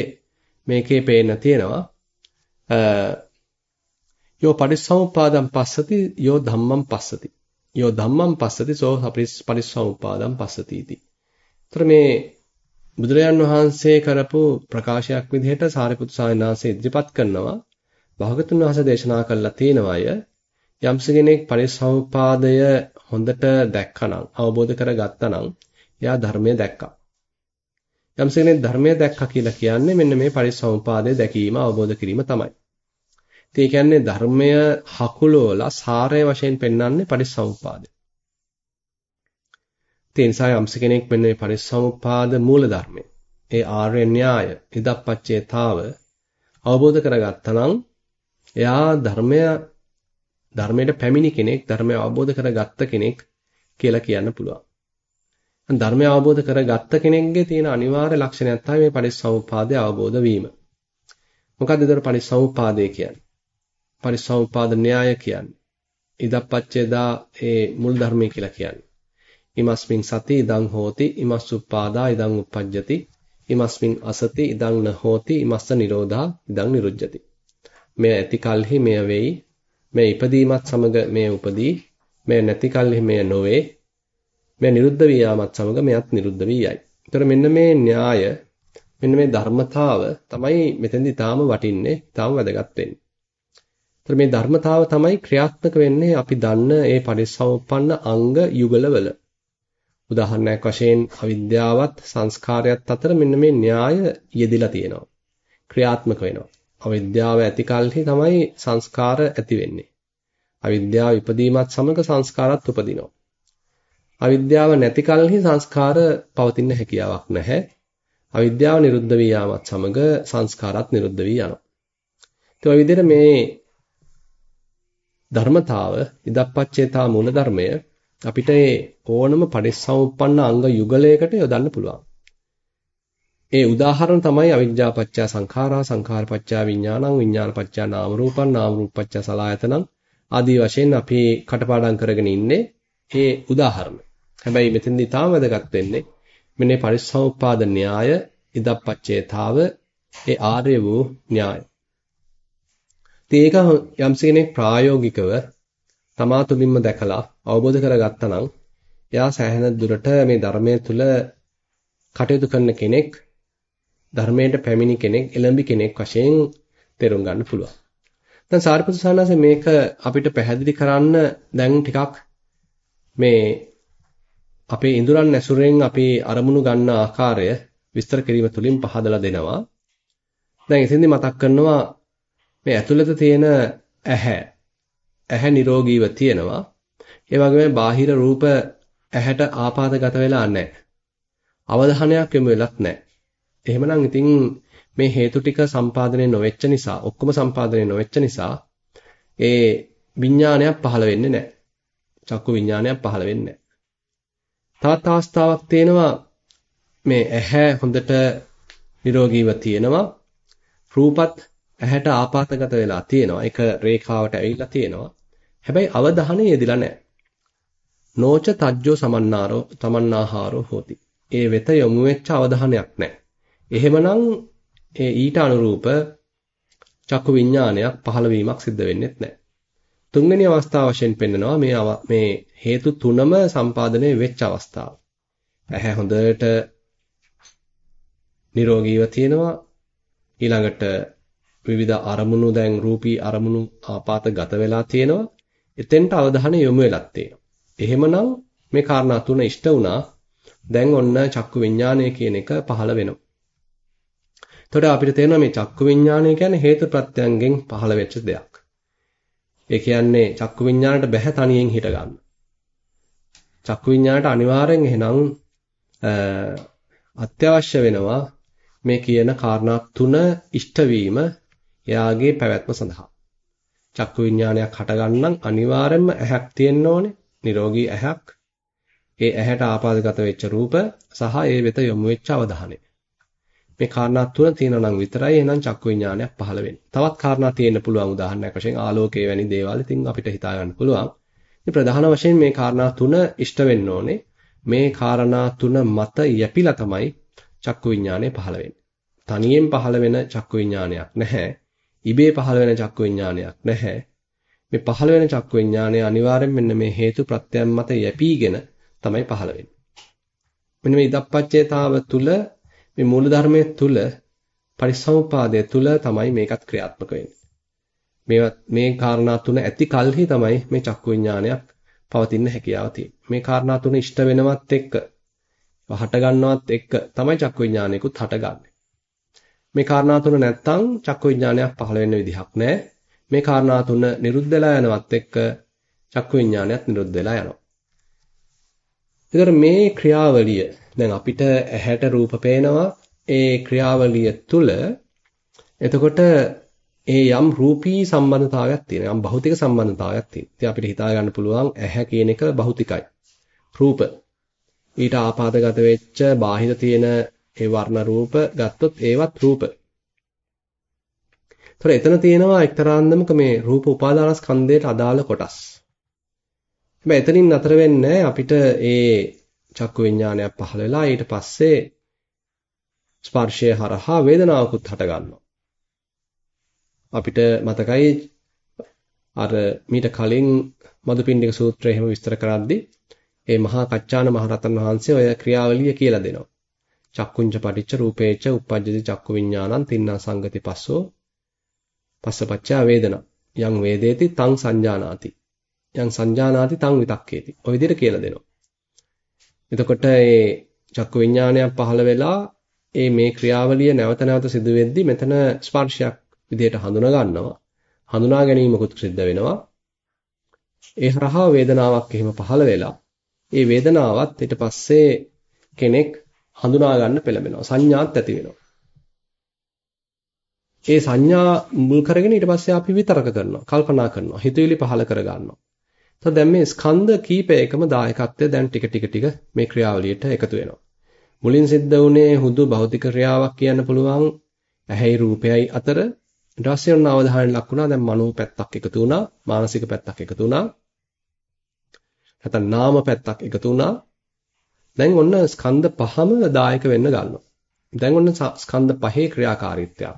මේකේ පේන්න තියෙනවා. යෝ පරිසම්පාදම් පස්සති යෝ ධම්මම් පස්සති. යෝ ධම්මම් පස්සති සෝ පරිසම්පාදම් පස්සති इति. මේ බුදුරජාන් වහන්සේ කරපු ප්‍රකාශයක් විදිහට සාරිපුත් සාමණේර ඉදිරිපත් කරනවා. භාගතුන් වහන්සේ දේශනා කළා තියෙනවාය යම්ස කෙනෙක් පරිසම්පාදය හොඳට දැක්කනම් අවබෝධ කරගත්තා නම් එයා ධර්මය දැක්කා. යම්ස කෙනෙක් ධර්මය දැක්කා කියලා කියන්නේ මෙන්න මේ පරිසම්පාදය දැකීම අවබෝධ කිරීම තමයි. ඉතින් ඒ කියන්නේ ධර්මය හකුලෝලා සාරය වශයෙන් පෙන්වන්නේ පරිසම්පාදය. ඒ නිසා යම්ස කෙනෙක් මෙන්න මේ පරිසම්පාද මූල ධර්මය ඒ ආර්ය න්‍යාය ඉදප්පච්චේතාව අවබෝධ කරගත්තා නම් එයා ධර්මය ධර්මයට පැමිණි කෙනෙක් ධර්මය අවබෝධ කරගත්ත කෙනෙක් කියලා කියන්න පුළුවන්. ධර්මය අවබෝධ කරගත්ත කෙනෙක්ගේ තියෙන අනිවාර්ය ලක්ෂණයක් තමයි මේ පරිසම්පාදය අවබෝධ වීම. මොකක්ද ඒතර පරිසම්පාදය කියන්නේ? පරිසම්පාද න්‍යාය කියන්නේ. ඉදප්පච්චේදා ඒ මුල් ධර්මය කියලා කියන්නේ. ඉමස්මින් සති ඉදං හෝති ඉමස්සුප්පාදා ඉදං උප්පජ්ජති ඉමස්මින් අසති ඉදං නහෝති ඉමස්ස නිරෝධා ඉදං නිරුජ්ජති. මෙය ඇති කල්හි මෙය වෙයි මේ ඉපදීමත් සමග මේ උපදී මේ නැති කල්හි මේ නොවේ මේ නිරුද්ධ වී යාමත් සමග මෙයත් නිරුද්ධ වී යයි. ඒතර මෙන්න මේ න්‍යාය මෙන්න මේ ධර්මතාව තමයි මෙතෙන්දි තාම වටින්නේ තාම වැදගත් වෙන්නේ. ඒතර මේ ධර්මතාව තමයි ක්‍රියාත්මක වෙන්නේ අපි දන්න ඒ පරිසම්පන්න අංග යුගලවල. උදාහරණයක් වශයෙන් අවිද්‍යාවත් සංස්කාරයත් අතර මෙන්න මේ න්‍යාය යෙදිලා තියෙනවා. ක්‍රියාත්මක වෙනවා. අවිද්‍යාව ඇති කලෙහි තමයි සංස්කාර ඇති වෙන්නේ. අවිද්‍යාව ඉපදීමත් සමග සංස්කාරත් උපදිනවා. අවිද්‍යාව නැති කලෙහි සංස්කාර පවතින හැකියාවක් නැහැ. අවිද්‍යාව නිරුද්ධ වී යාමත් සමග සංස්කාරත් නිරුද්ධ වී යනවා. ඒ විදිහට මේ ධර්මතාව ඉදප්පච්චේතා මූල ධර්මය අපිට ඕනම පරිසම්පන්න අංග යුගලයකට යොදන්න පුළුවන්. ඒ උදාහරණ තමයි අවිජ්ජා පත්‍ය සංඛාරා සංඛාර පත්‍ය විඥානං විඥාන පත්‍ය නාම රූපං නාම රූප පත්‍ය සලආයතනං ආදී වශයෙන් අපි කටපාඩම් කරගෙන ඉන්නේ ඒ උදාහරණ. හැබැයි මෙතෙන්දී තාම වැදගත් වෙන්නේ මෙන්න පරිසම්පාද න්‍යාය ඉදප්පච්චේතාව ඒ ආර්ය වූ න්‍යාය. ඒක යම්ස කෙනෙක් ප්‍රායෝගිකව තමා තුළින්ම දැකලා අවබෝධ කරගත්තා නම් එයා සෑහෙන දුරට මේ ධර්මයේ තුල කටයුතු කරන කෙනෙක් ධර්මයට පැමිණි කෙනෙක් එළඹි කෙනෙක් වශයෙන් තේරුම් ගන්න පුළුවන්. දැන් සාරිපුත්‍ර සානස මේක අපිට පැහැදිලි කරන්න දැන් ටිකක් මේ අපේ ඉඳුරන් ඇසුරෙන් අපි අරමුණු ගන්න ආකාරය විස්තර කිරීම තුලින් පහදලා දෙනවා. දැන් එතෙන්දි මතක් කරනවා මේ ඇතුළත තියෙන ඇහැ ඇහැ නිරෝගීව තියෙනවා. ඒ වගේම බාහිර රූප ඇහැට ආපාදගත වෙලා නැහැ. අවධානයක් යොමු වෙලත් නැහැ. එහෙමනම් ඉතින් මේ හේතු ටික සම්පාදනය නොවෙච්ච නිසා ඔක්කොම සම්පාදනය නොවෙච්ච නිසා ඒ විඥානයක් පහළ වෙන්නේ නැහැ. චක්කු විඥානයක් පහළ වෙන්නේ නැහැ. තවත් අවස්ථාවක් තියෙනවා මේ ඇහැ හොඳට නිරෝගීව තියෙනවා. රූපත් ඇහැට ආපాతගත වෙලා තියෙනවා. ඒක රේඛාවට ඇවිල්ලා තියෙනවා. හැබැයි අවධානය යෙදිලා නැහැ. නෝච තජ්ජෝ සමන්නාරෝ තමන්නාහාරෝ හෝති. ඒ වෙත යොමු වෙච්ච අවධානයක් නැහැ. එහෙමනම් ඒ ඊට අනුරූප චක්කු විඥානයක් පහළ වීමක් සිද්ධ වෙන්නේ නැහැ. තුන්වෙනි අවස්ථාව වශයෙන් පෙන්නනවා මේ මේ හේතු තුනම සම්පාදනය වෙච්ච අවස්ථාව. ඇහැ හොඳට නිරෝගීව තියෙනවා. ඊළඟට විවිධ අරමුණු දැන් රූපී අරමුණු ආපాతගත වෙලා තියෙනවා. එතෙන්ට අවධානය යොමු වෙලක් තියෙනවා. එහෙමනම් මේ කාරණා තුන ඉෂ්ට වුණා. දැන් ඔන්න චක්කු විඥානය කියන එක පහළ වෙනවා. එතකොට අපිට තේරෙනවා මේ චක්කු විඥානය කියන්නේ හේතු ප්‍රත්‍යයෙන් පහළ වෙච්ච දෙයක්. ඒ කියන්නේ චක්කු විඥාණයට බැහැ තනියෙන් හිට ගන්න. චක්කු විඥාණයට අනිවාර්යෙන් එහෙනම් අත්‍යවශ්‍ය වෙනවා මේ කියන කාරණා තුන ඉෂ්ට වීම එයාගේ පැවැත්ම සඳහා. චක්කු විඥානයක් හටගන්නම් අනිවාර්යෙන්ම ඇහක් තියෙන්න ඕනේ. නිරෝගී ඇහක්. ඒ ඇහැට ආපාදගත වෙච්ච රූප සහ ඒ වෙත යොමු වෙච්ච අවධානය. මේ කාරණා තුන තියෙනවා නම් විතරයි එහෙනම් චක්කු විඥානයක් පහළ වෙන්නේ. තවත් කාරණා තියෙන්න පුළුවන් උදාහරණයක් වශයෙන් ආලෝකය වැනි දේවල් ඉතින් අපිට හිතා ගන්න පුළුවන්. ඉතින් ප්‍රධාන වශයෙන් මේ කාරණා තුන ඉෂ්ට වෙන්න ඕනේ. මේ කාරණා තුන මත යැපිලා තමයි චක්කු විඥානය පහළ වෙන්නේ. තනියෙන් පහළ වෙන චක්කු විඥානයක් නැහැ. ඉබේ පහළ වෙන චක්කු විඥානයක් නැහැ. මේ පහළ වෙන චක්කු විඥානය අනිවාර්යෙන් මෙන්න මේ හේතු ප්‍රත්‍යයන් මත යැපීගෙන තමයි පහළ වෙන්නේ. මෙන්න මේ ඉදප්පච්චේතාව තුල මේ මූල ධර්මයේ තුල පරිසම්පාදයේ තුල තමයි මේකත් ක්‍රියාත්මක වෙන්නේ. මේවත් මේ කාරණා තුන ඇති කල්හි තමයි මේ චක්කු විඥානයක් පවතින හැකියාව තියෙන්නේ. මේ කාරණා තුන ඉෂ්ට වෙනවත් එක්ක හට ගන්නවත් එක්ක තමයි චක්කු විඥානයකුත් හටගන්නේ. මේ කාරණා තුන නැත්තම් චක්කු විඥානයක් පහළ වෙන්න විදිහක් නැහැ. මේ කාරණා තුන නිරුද්ධ වෙලා යනවත් එක්ක චක්කු විඥානයත් නිරුද්ධ වෙලා යනවා. ඒතර මේ ක්‍රියාවලිය දැන් අපිට ඇහැට රූප පේනවා ඒ ක්‍රියාවලිය තුල එතකොට ඒ යම් රූපී සම්බන්ධතාවයක් තියෙනවා යම් භෞතික සම්බන්ධතාවයක් තියෙනවා. ඉතින් අපිට හිතා ගන්න පුළුවන් ඇහැ කියන එක භෞතිකයි. රූප ඊට ආපාදගත වෙච්ච බාහිර තියෙන ඒ වර්ණ රූප ගත්තොත් ඒවත් රූප. ඒතර එතන තියෙනවා එක්තරාන්දමක මේ රූප උපාදානස්කන්ධයට අදාළ කොටස්. හැබැයි එතනින් නතර වෙන්නේ අපිට ඒ චක්කු විඥානයක් පහළ වෙලා ඊට පස්සේ ස්පර්ශය හරහා වේදනාවකුත් හට ගන්නවා. අපිට මතකයි අර මීට කලින් මදුපිණ්ඩික සූත්‍රය එහෙම විස්තර කරද්දී ඒ මහා කච්චාන මහරතන් වහන්සේ ඔය ක්‍රියාවලිය කියලා දෙනවා. චක්කුංච පටිච්ච රූපේච උප්පජ්ජති චක්කු විඥානං තින්නා සංගති පස්සෝ පස්සපච්චා වේදනා යං වේදේති තං සංජානාති යං සංජානාති තං විතක්කේති ඔය විදිහට කියලා දෙනවා එතකොට මේ චක්කු විඥානයක් පහළ වෙලා ඒ මේ ක්‍රියාවලිය නැවත නැවත සිදු වෙද්දී මෙතන ස්පර්ශයක් විදිහට හඳුනා ගන්නවා. හඳුනා ගැනීමකුත් සිද්ධ වෙනවා. ඒ හරහා වේදනාවක් එහෙම පහළ වෙලා ඒ වේදනාවත් ඊට පස්සේ කෙනෙක් හඳුනා ගන්න පෙළඹෙනවා. සංඥාත් ඇති වෙනවා. ඒ සංඥා මුල් කරගෙන ඊට පස්සේ අපි විතරක කරනවා කල්පනා කරනවා හිතවිලි පහළ කර ගන්නවා. එතකොට දැන් මේ ස්කන්ධ කීපයකම දායකත්වය දැන් ටික ටික ටික මේ ක්‍රියාවලියට එකතු වෙනවා. මුලින් සිද්ධ වුණේ හුදු භෞතික ක්‍රියාවක් කියන්න පුළුවන්. ඇහැයි රූපයයි අතර ඊට පස්සේ ඔන්න අවධානය ලක් වුණා. දැන් මනෝ පැත්තක් එකතු වුණා. මානසික පැත්තක් එකතු වුණා. නැත්නම් නාම පැත්තක් එකතු වුණා. දැන් ඔන්න ස්කන්ධ පහම දායක වෙන්න ගන්නවා. දැන් ඔන්න ස්කන්ධ පහේ ක්‍රියාකාරීත්වයක්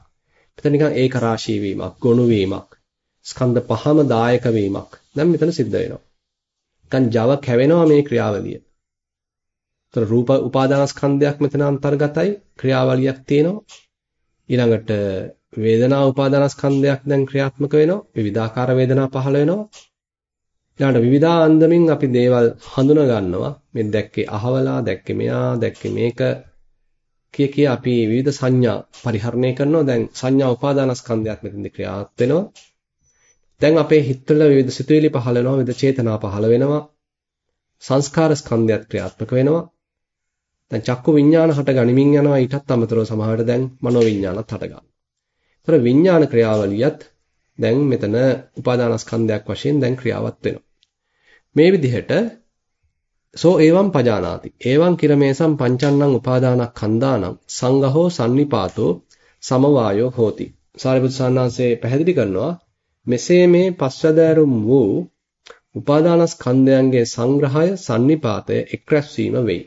මෙතන නිකන් ඒක රාශී වීමක් ගොනු වීමක්. ස්කන්ධ පහම දායක වීමක්. දැන් මෙතන සිද්ධ වෙනවා. නිකන් Java කැවෙනවා මේ ක්‍රියාවලිය. ඒතර රූප උපාදානස්කන්ධයක් මෙතන අන්තර්ගතයි ක්‍රියාවලියක් තියෙනවා. ඊළඟට වේදනා උපාදානස්කන්ධයක් දැන් ක්‍රියාත්මක වෙනවා. විවිධාකාර වේදනා පහළ වෙනවා. ඊළඟට විවිධාන්දමින් අපි දේවල් හඳුනා ගන්නවා. මේ දැක්කේ අහවලා, දැක්කේ මෙයා, දැක්කේ මේක කිය කිය අපි විවිධ සංඥා පරිහරණය කරනවා. දැන් සංඥා උපාදානස්කන්ධයක් මෙතෙන්ද ක්‍රියාත් වෙනවා. දැන් අපේ හිතවල විවිධ සිතුවිලි පහළ වෙනවා, විවිධ චේතනා පහළ වෙනවා. සංස්කාර ස්කන්ධයත් ක්‍රියාත්මක වෙනවා. දැන් චක්කු විඥාන හට ගනිමින් යනවා ඊටත් අමතරව සමහරට දැන් මනෝ විඥානත් හට ගන්නවා. ඒතර විඥාන ක්‍රියාවලියත් දැන් මෙතන උපාදානස්කන්ධයක් වශයෙන් දැන් ක්‍රියාවත් වෙනවා. මේ විදිහට සෝ එවං පජානාති. එවං කිරමේසම් පංචන්නං උපාදානක් කන්දානං සංඝහෝ sannipāto සමවායෝ හෝති. සාරිපුත් සාන්නාංශේ පැහැදිලි කරනවා මෙසේ මේ පස්වැදෑරුම් වූ උපාදානස්කන්ධයන්ගේ සංග්‍රහය sannipāතය එක්රැස්වීම වෙයි.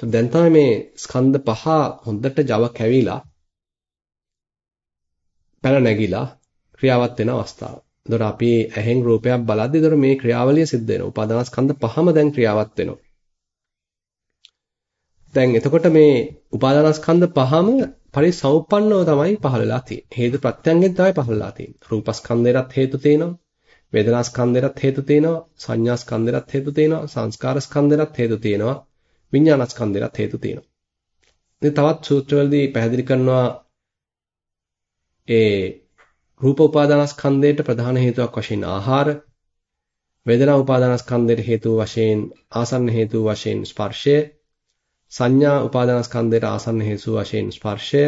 දැන් තමයි මේ ස්කන්ධ පහ හොඳට Java කැවිලා පැන නැගිලා ක්‍රියාවත් වෙන අවස්ථාව. එතකොට අපි ඇහෙන් රූපයක් බලද්දී එතකොට මේ ක්‍රියාවලිය සිද්ධ වෙනවා. උපාදානස්කන්ධ පහම දැන් ක්‍රියාවත් වෙනවා. දැන් එතකොට මේ උපාදානස්කන්ධ පහම පරිසම්පන්නව තමයි පහළලා තියෙන්නේ. හේතු ප්‍රත්‍යයෙන් තමයි පහළලා තියෙන්නේ. රූපස්කන්ධයටත් හේතු තියෙනවා. වේදනාස්කන්ධයටත් හේතු තියෙනවා. සංඥාස්කන්ධයටත් හේතු තියෙනවා. සංස්කාරස්කන්ධයටත් හේතු තියෙනවා. විඥානස්කන්ධයටත් හේතු තියෙනවා. ඉතින් තවත් සූත්‍රවලදී පැහැදිලි කරනවා ඒ රූප උපාදානස්කන්ධයට ප්‍රධාන හේතුවක් වශයෙන් ආහාර වේදනා උපාදානස්කන්ධයට හේතුව වශයෙන් ආසන්න හේතුව වශයෙන් ස්පර්ශය සංඥා උපාදානස්කන්ධයට ආසන්න හේතුව වශයෙන් ස්පර්ශය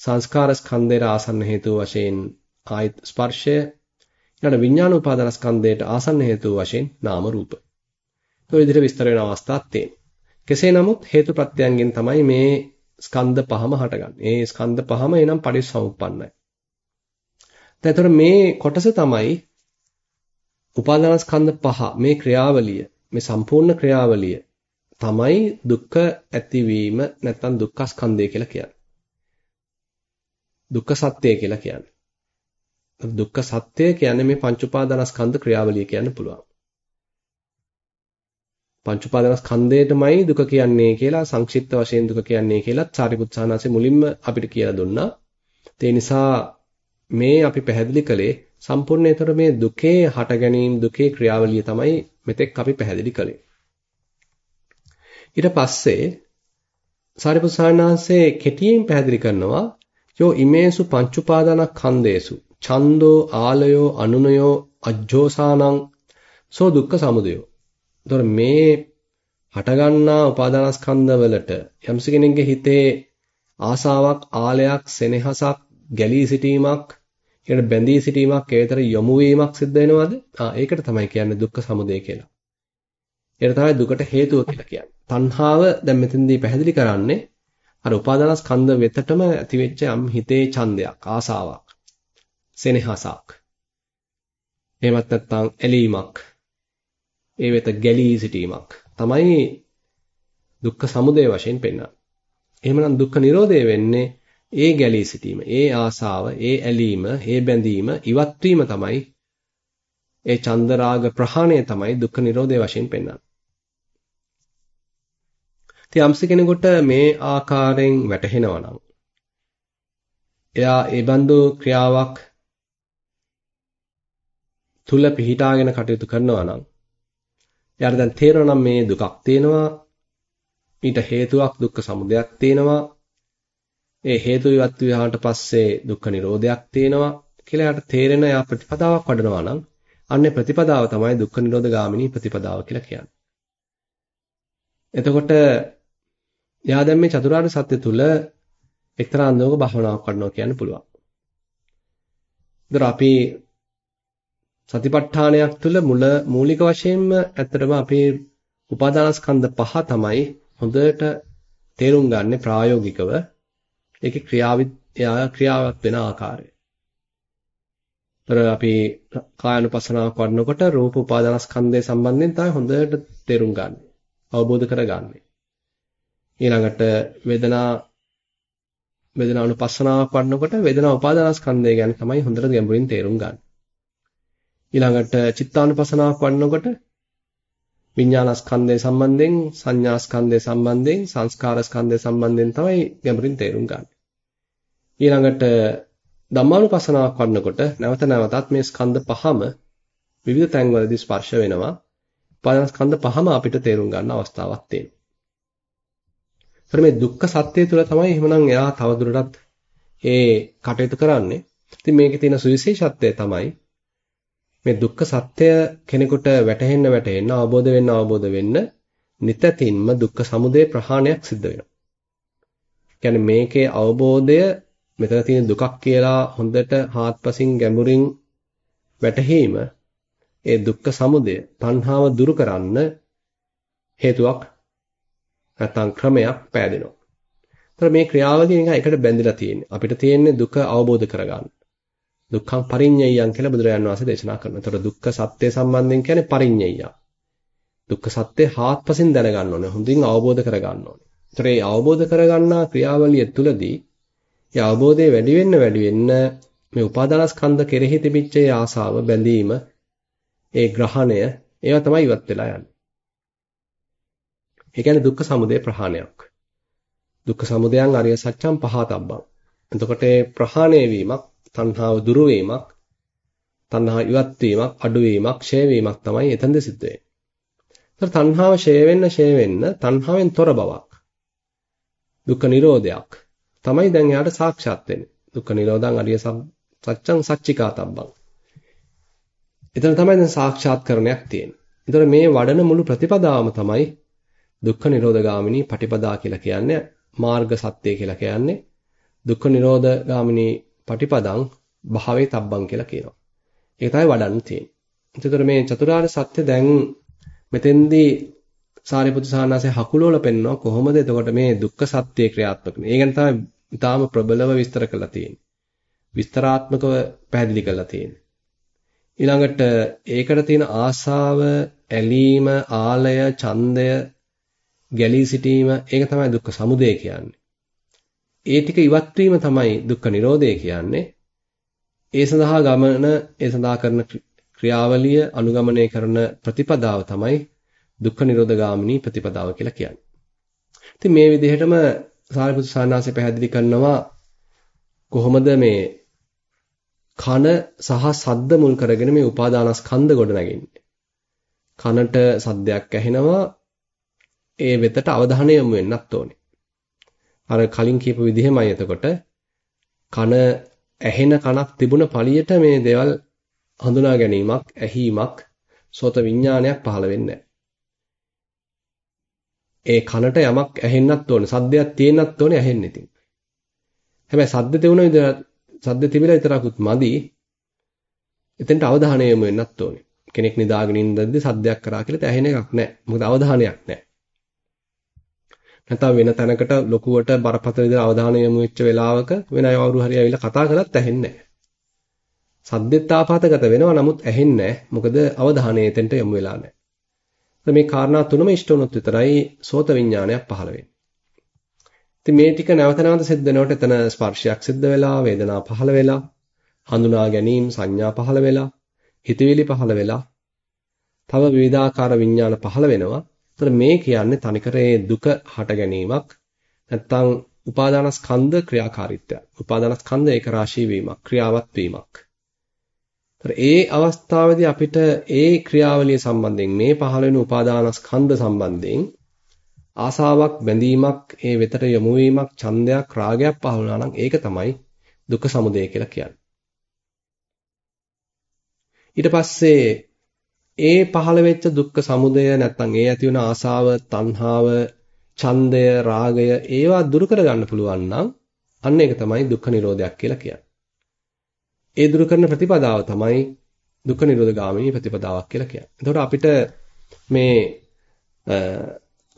සංස්කාර ස්කන්ධයට ආසන්න හේතුව වශයෙන් ආයත් ස්පර්ශය ඊළඟ විඥාන උපාදානස්කන්ධයට ආසන්න හේතුව වශයෙන් නාම රූප. ඒ විදිහට විස්තර වෙන අවස්ථාවක් තියෙනවා. කෙසේ නමුත් හේතු ප්‍රත්‍යයන්ගෙන් තමයි මේ ස්කන්ධ පහම හටගන්නේ. ඒ ස්කන්ධ පහම එනම් පරිසම්පන්නයි. දැන් මේ කොටස තමයි උපාදානස්කන්ධ පහ මේ ක්‍රියාවලිය මේ සම්පූර්ණ ක්‍රියාවලිය තමයි දුක්ඛ ඇතිවීම නැත්නම් දුක්ඛ ස්කන්ධය කියලා කියන්නේ. දුක්ඛ සත්‍යය කියලා කියන්නේ. දුක්ඛ සත්‍යය කියන්නේ මේ පංච උපාදානස්කන්ධ ක්‍රියාවලිය කියන්න පුළුවන්. පංච උපාදානස්කන්ධයටමයි දුක කියන්නේ කියලා සංක්ෂිප්ත වශයෙන් දුක කියන්නේ කියලා සාරිපුත් සානාසේ මුලින්ම අපිට කියලා දුන්නා. ඒ නිසා මේ අපි පැහැදිලි කළේ සම්පූර්ණේතර මේ දුකේ හට ගැනීම දුකේ ක්‍රියාවලිය තමයි මෙතෙක් අපි පැහැදිලි කළේ. ඊට පස්සේ සාරිපුත් සානාසේ කෙටියෙන් පැහැදිලි කරනවා යෝ ඉමේසු පංච උපාදානස්කන්ධේසු ඡන්தோ ආලයෝ අනුනයෝ අජ්ජෝසානං සෝ දුක්ඛ සමුදයෝ එතකොට මේ හටගන්නා උපාදානස්කන්ධ වලට යම්ස කෙනෙක්ගේ හිතේ ආසාවක්, ආලයක්, සෙනෙහසක්, ගැලී සිටීමක්, ඊට බැඳී සිටීමක්, ඒතර යොමු වීමක් සිද්ධ වෙනවද? ආ ඒකට තමයි කියන්නේ දුක්ඛ සමුදය කියලා. ඒකට තමයි දුකට හේතුව කියලා කියන්නේ. තණ්හාව දැන් මෙතනදී පැහැදිලි කරන්නේ අර උපාදානස්කන්ධ වෙතටම ඇතිවෙච්ච යම් හිතේ ඡන්දයක්, ආසාවක්, සෙනෙහසක්. එහෙමත් නැත්නම් ඇලීමක් ඒ වෙත ගැලී සිටීමක් තමයි දුක්ඛ සමුදය වශයෙන් පෙන්වන්නේ. එහෙමනම් දුක්ඛ නිරෝධය වෙන්නේ ඒ ගැලී සිටීම, ඒ ආසාව, ඒ ඇලීම, ඒ බැඳීම ඉවත් වීම තමයි ඒ චන්දරාග ප්‍රහාණය තමයි දුක්ඛ නිරෝධය වශයෙන් පෙන්වන්නේ. ඉතින් යම්ස කෙනෙකුට මේ ආකාරයෙන් වැටහෙනවා නම් එයා ඒ බඳු ක්‍රියාවක් තුල පිහිටාගෙන කටයුතු කරනවා නම් එයාට දැන් තේරෙනවා නම් මේ දුකක් තියෙනවා. ඊට හේතුවක් දුක්ඛ සමුදයක් තියෙනවා. ඒ හේතු ඉවත් වුණාට පස්සේ දුක්ඛ නිරෝධයක් තියෙනවා කියලා එයාට තේරෙන එයා ප්‍රතිපදාවක් වඩනවා නම් අන්නේ ප්‍රතිපදාව තමයි දුක්ඛ නිරෝධ ගාමිනී ප්‍රතිපදාව කියලා කියන්නේ. එතකොට එයා දැන් මේ චතුරාර්ය සත්‍ය තුල එක්තරා අන්දමක භවනාවක් කරනවා කියන්න පුළුවන්. ඒතර අපි සතිපට්ඨානයක් තුළ මුල මූලික වශයෙන්ම ඇත්තටම අපේ උපාදානස්කන්ධ පහ තමයි හොඳට තේරුම් ගන්න ප්‍රායෝගිකව ඒකේ ක්‍රියාවිත් ක්‍රියාවක් වෙන ආකාරය. ତර අපි කායानुපසනාවක් වඩනකොට රූප උපාදානස්කන්ධය සම්බන්ධයෙන් තමයි හොඳට තේරුම් ගන්න. අවබෝධ කරගන්නේ. ඊළඟට වේදනා වේදනානුපස්සනාවක් වඩනකොට වේදනා උපාදානස්කන්ධය ගැන තමයි හොඳට ගැඹුරින් තේරුම් ගන්න. ඊළඟට චිත්තානුපසනාවක් වඩනකොට විඥානස්කන්ධය සම්බන්ධයෙන් සංඥාස්කන්ධය සම්බන්ධයෙන් සංස්කාරස්කන්ධය සම්බන්ධයෙන් තමයි ගැඹුරින් තේරුම් ගන්න. ඊළඟට ධම්මානුපසනාවක් වඩනකොට නැවත නැවතත් මේ ස්කන්ධ පහම විවිධ තැන්වලදී ස්පර්ශ වෙනවා. උපාදානස්කන්ධ පහම අපිට තේරුම් ගන්න අවස්ථාවක් තියෙනවා. ඒතර මේ දුක්ඛ සත්‍යය තුළ තමයි එහෙමනම් එයා තවදුරටත් ඒ කටයුතු කරන්නේ. ඉතින් මේකේ තියෙන සුවිශේෂත්වය තමයි මේ දුක්ඛ සත්‍ය කෙනෙකුට වැටහෙන්න වැටහෙන්න අවබෝධ වෙන්න අවබෝධ වෙන්න නිතතින්ම දුක්ඛ සමුදය ප්‍රහාණයක් සිද්ධ වෙනවා. කියන්නේ මේකේ අවබෝධය මෙතන තියෙන දුකක් කියලා හොඳට හාත්පසින් ගැඹුරින් වැටහීම ඒ දුක්ඛ සමුදය තණ්හාව දුරු කරන්න හේතුවක් නැත්නම් ක්‍රමයක් පෑදෙනවා. ඒතර මේ ක්‍රියාවලිය නිකන් එකට බැඳිලා තියෙන්නේ. අපිට තියෙන්නේ දුක අවබෝධ කරගන්න. දුක්ඛං පරිඤ්ඤයයන් කියලා බුදුරජාණන් වහන්සේ දේශනා කරනවා. ඒතර දුක්ඛ සත්‍ය සම්බන්ධයෙන් කියන්නේ පරිඤ්ඤයය. දුක්ඛ සත්‍ය හාත්පසින් දැනගන්න ඕනේ. හොඳින් අවබෝධ කරගන්න ඕනේ. ඒතර මේ අවබෝධ කරගන්නා ක්‍රියාවලිය තුළදී ඒ අවබෝධය වැඩි වෙන්න වැඩි වෙන්න මේ උපාදානස්කන්ධ කෙරෙහි තිබිච්ච ආසාව බැඳීම ඒ ග්‍රහණය ඒවා තමයි ඉවත් වෙලා යන්නේ. ඒ කියන්නේ දුක්ඛ සමුදය ප්‍රහාණයක්. දුක්ඛ සමුදයන් අරිය සත්‍යම් පහතබ්බං. එතකොට ප්‍රහාණය වීමක්, තණ්හාව දුරු වීමක්, තණ්හා ඉවත් වීමක්, අඩු වීමක්, ඡය වීමක් තමයි එතනද සිද්ධ වෙන්නේ. ඒතර තණ්හාව ඡය වෙන්න, ඡය වෙන්න තණ්හාවෙන් තොර බවක්. දුක්ඛ නිරෝධයක් තමයි දැන් එයාට සාක්ෂාත් වෙන්නේ. දුක්ඛ නිරෝධං අරිය සත්‍යං සච්චිකාතබ්බං. එතන තමයි දැන් සාක්ෂාත්කරණයක් තියෙන්නේ. ඒතර මේ වඩන මුළු ප්‍රතිපදාවම තමයි දුක්ඛ නිරෝධ ගාමිනී පටිපදා කියලා කියන්නේ මාර්ග සත්‍ය කියලා කියන්නේ දුක්ඛ නිරෝධ ගාමිනී පටිපදං භාවේ තබ්බං කියලා කියනවා. ඒක තමයි වඩන්න තියෙන්නේ. එතකොට මේ චතුරාර්ය සත්‍ය දැන් මෙතෙන්දී සාරිපුත්‍ර සාහනාසේ හකුලවල පෙන්වනවා කොහොමද එතකොට මේ දුක්ඛ සත්‍ය ක්‍රියාත්මක වෙන්නේ. ඒ ගැන තමයි ඊටාම ප්‍රබලව විස්තර කරලා තියෙන්නේ. විස්තරාත්මකව පැහැදිලි කරලා තියෙන්නේ. ඊළඟට ඒකට තියෙන ආසාව, ඇලීම, ආලය, ඡන්දය, ගැලී සිටීම ඒක තමයි දුක්ඛ සමුදය කියන්නේ. ඒ ටික ඉවත් වීම තමයි දුක්ඛ නිරෝධය කියන්නේ. ඒ සඳහා ගමන, ඒ සඳහා කරන ක්‍රියාවලිය අනුගමනය කරන ප්‍රතිපදාව තමයි දුක්ඛ නිරෝධ ගාමිනී ප්‍රතිපදාව කියලා කියන්නේ. ඉතින් මේ විදිහටම සාරිපුත්‍ර සාන්නාසේ පැහැදිලි කරනවා කොහොමද මේ කන සහ සද්ද මුල් කරගෙන මේ උපාදානස්කන්ධ ගොඩ නැගෙන්නේ. කනට සද්දයක් ඇහෙනවා ඒ වෙතට අවධානය යොමු වෙන්නත් ඕනේ. අර කලින් කියපු විදිහමයි එතකොට කන ඇහෙන කනක් තිබුණ පළියට මේ දේවල් හඳුනා ගැනීමක්, ඇහිීමක්, සෝත විඥානයක් පහළ වෙන්නේ ඒ කනට යමක් ඇහෙන්නත් ඕනේ. සද්දයක් තියෙන්නත් ඕනේ ඇහෙන්න ඉතින්. හැබැයි සද්ද තිබුණ විදිහ සද්ද තිබිලා විතරකුත් මදි. එතෙන්ට අවධානය යොමු වෙන්නත් ඕනේ. කෙනෙක් නිදාගෙන ඉඳද්දි සද්දයක් කරා කියලා ඇහෙන එකක් නැහැ. මොකද අවධානයක් නැහැ. නැත්නම් වෙන තැනකට ලොකුවට බරපතල විදිහට අවධානය යොමු වෙච්ච වෙලාවක වෙන අය වරු හරි ඇවිල්ලා කතා කරලත් ඇහෙන්නේ නැහැ. සද්දෙත් ආපాతගත වෙනවා නමුත් ඇහෙන්නේ නැහැ. මොකද අවධානය එතෙන්ට යොමු වෙලා නැහැ. මේ කාරණා තුනම ඉෂ්ට වුණොත් විතරයි සෝත විඥානයක් පහළ වෙන්නේ. ඉතින් මේ ටික නැවත නැවත සිද්ධ වෙනකොට එතන ස්පර්ශයක් සිද්ධ වෙලා, වේදනා පහළ වෙලා, හඳුනා ගැනීම සංඥා පහළ වෙලා, හිතවිලි පහළ වෙලා, තව විවිධාකාර විඥාන පහළ වෙනවා. ඒතර මේ කියන්නේ තනිකරේ දුක හට ගැනීමක් නැත්තම් උපාදානස්කන්ධ ක්‍රියාකාරීත්වය. උපාදානස්කන්ධ ඒක රාශී වීමක්, ක්‍රියාවත් වීමක්. ඒ අවස්ථාවේදී අපිට ඒ ක්‍රියාවලිය සම්බන්ධයෙන් මේ පහළ වෙන උපාදානස්කන්ධ සම්බන්ධයෙන් ආසාවක් බැඳීමක් ඒ වෙතට යොමු වීමක් ඡන්දයක් රාගයක් පහළ වුණා නම් ඒක තමයි දුක්ඛ සමුදය කියලා කියන්නේ. ඊට පස්සේ ඒ පහළ වෙච්ච දුක්ඛ සමුදය නැත්නම් ඒ ඇති වෙන ආසාව, තණ්හාව, ඡන්දය, රාගය ඒවා දුරු කරගන්න පුළුවන් නම් අන්න ඒක තමයි දුක්ඛ නිරෝධයක් කියලා කියන්නේ. ඒ දුරු කරන ප්‍රතිපදාව තමයි දුක්ඛ නිරෝධ ගාමිනී ප්‍රතිපදාවක් කියලා කියන්නේ. එතකොට අපිට මේ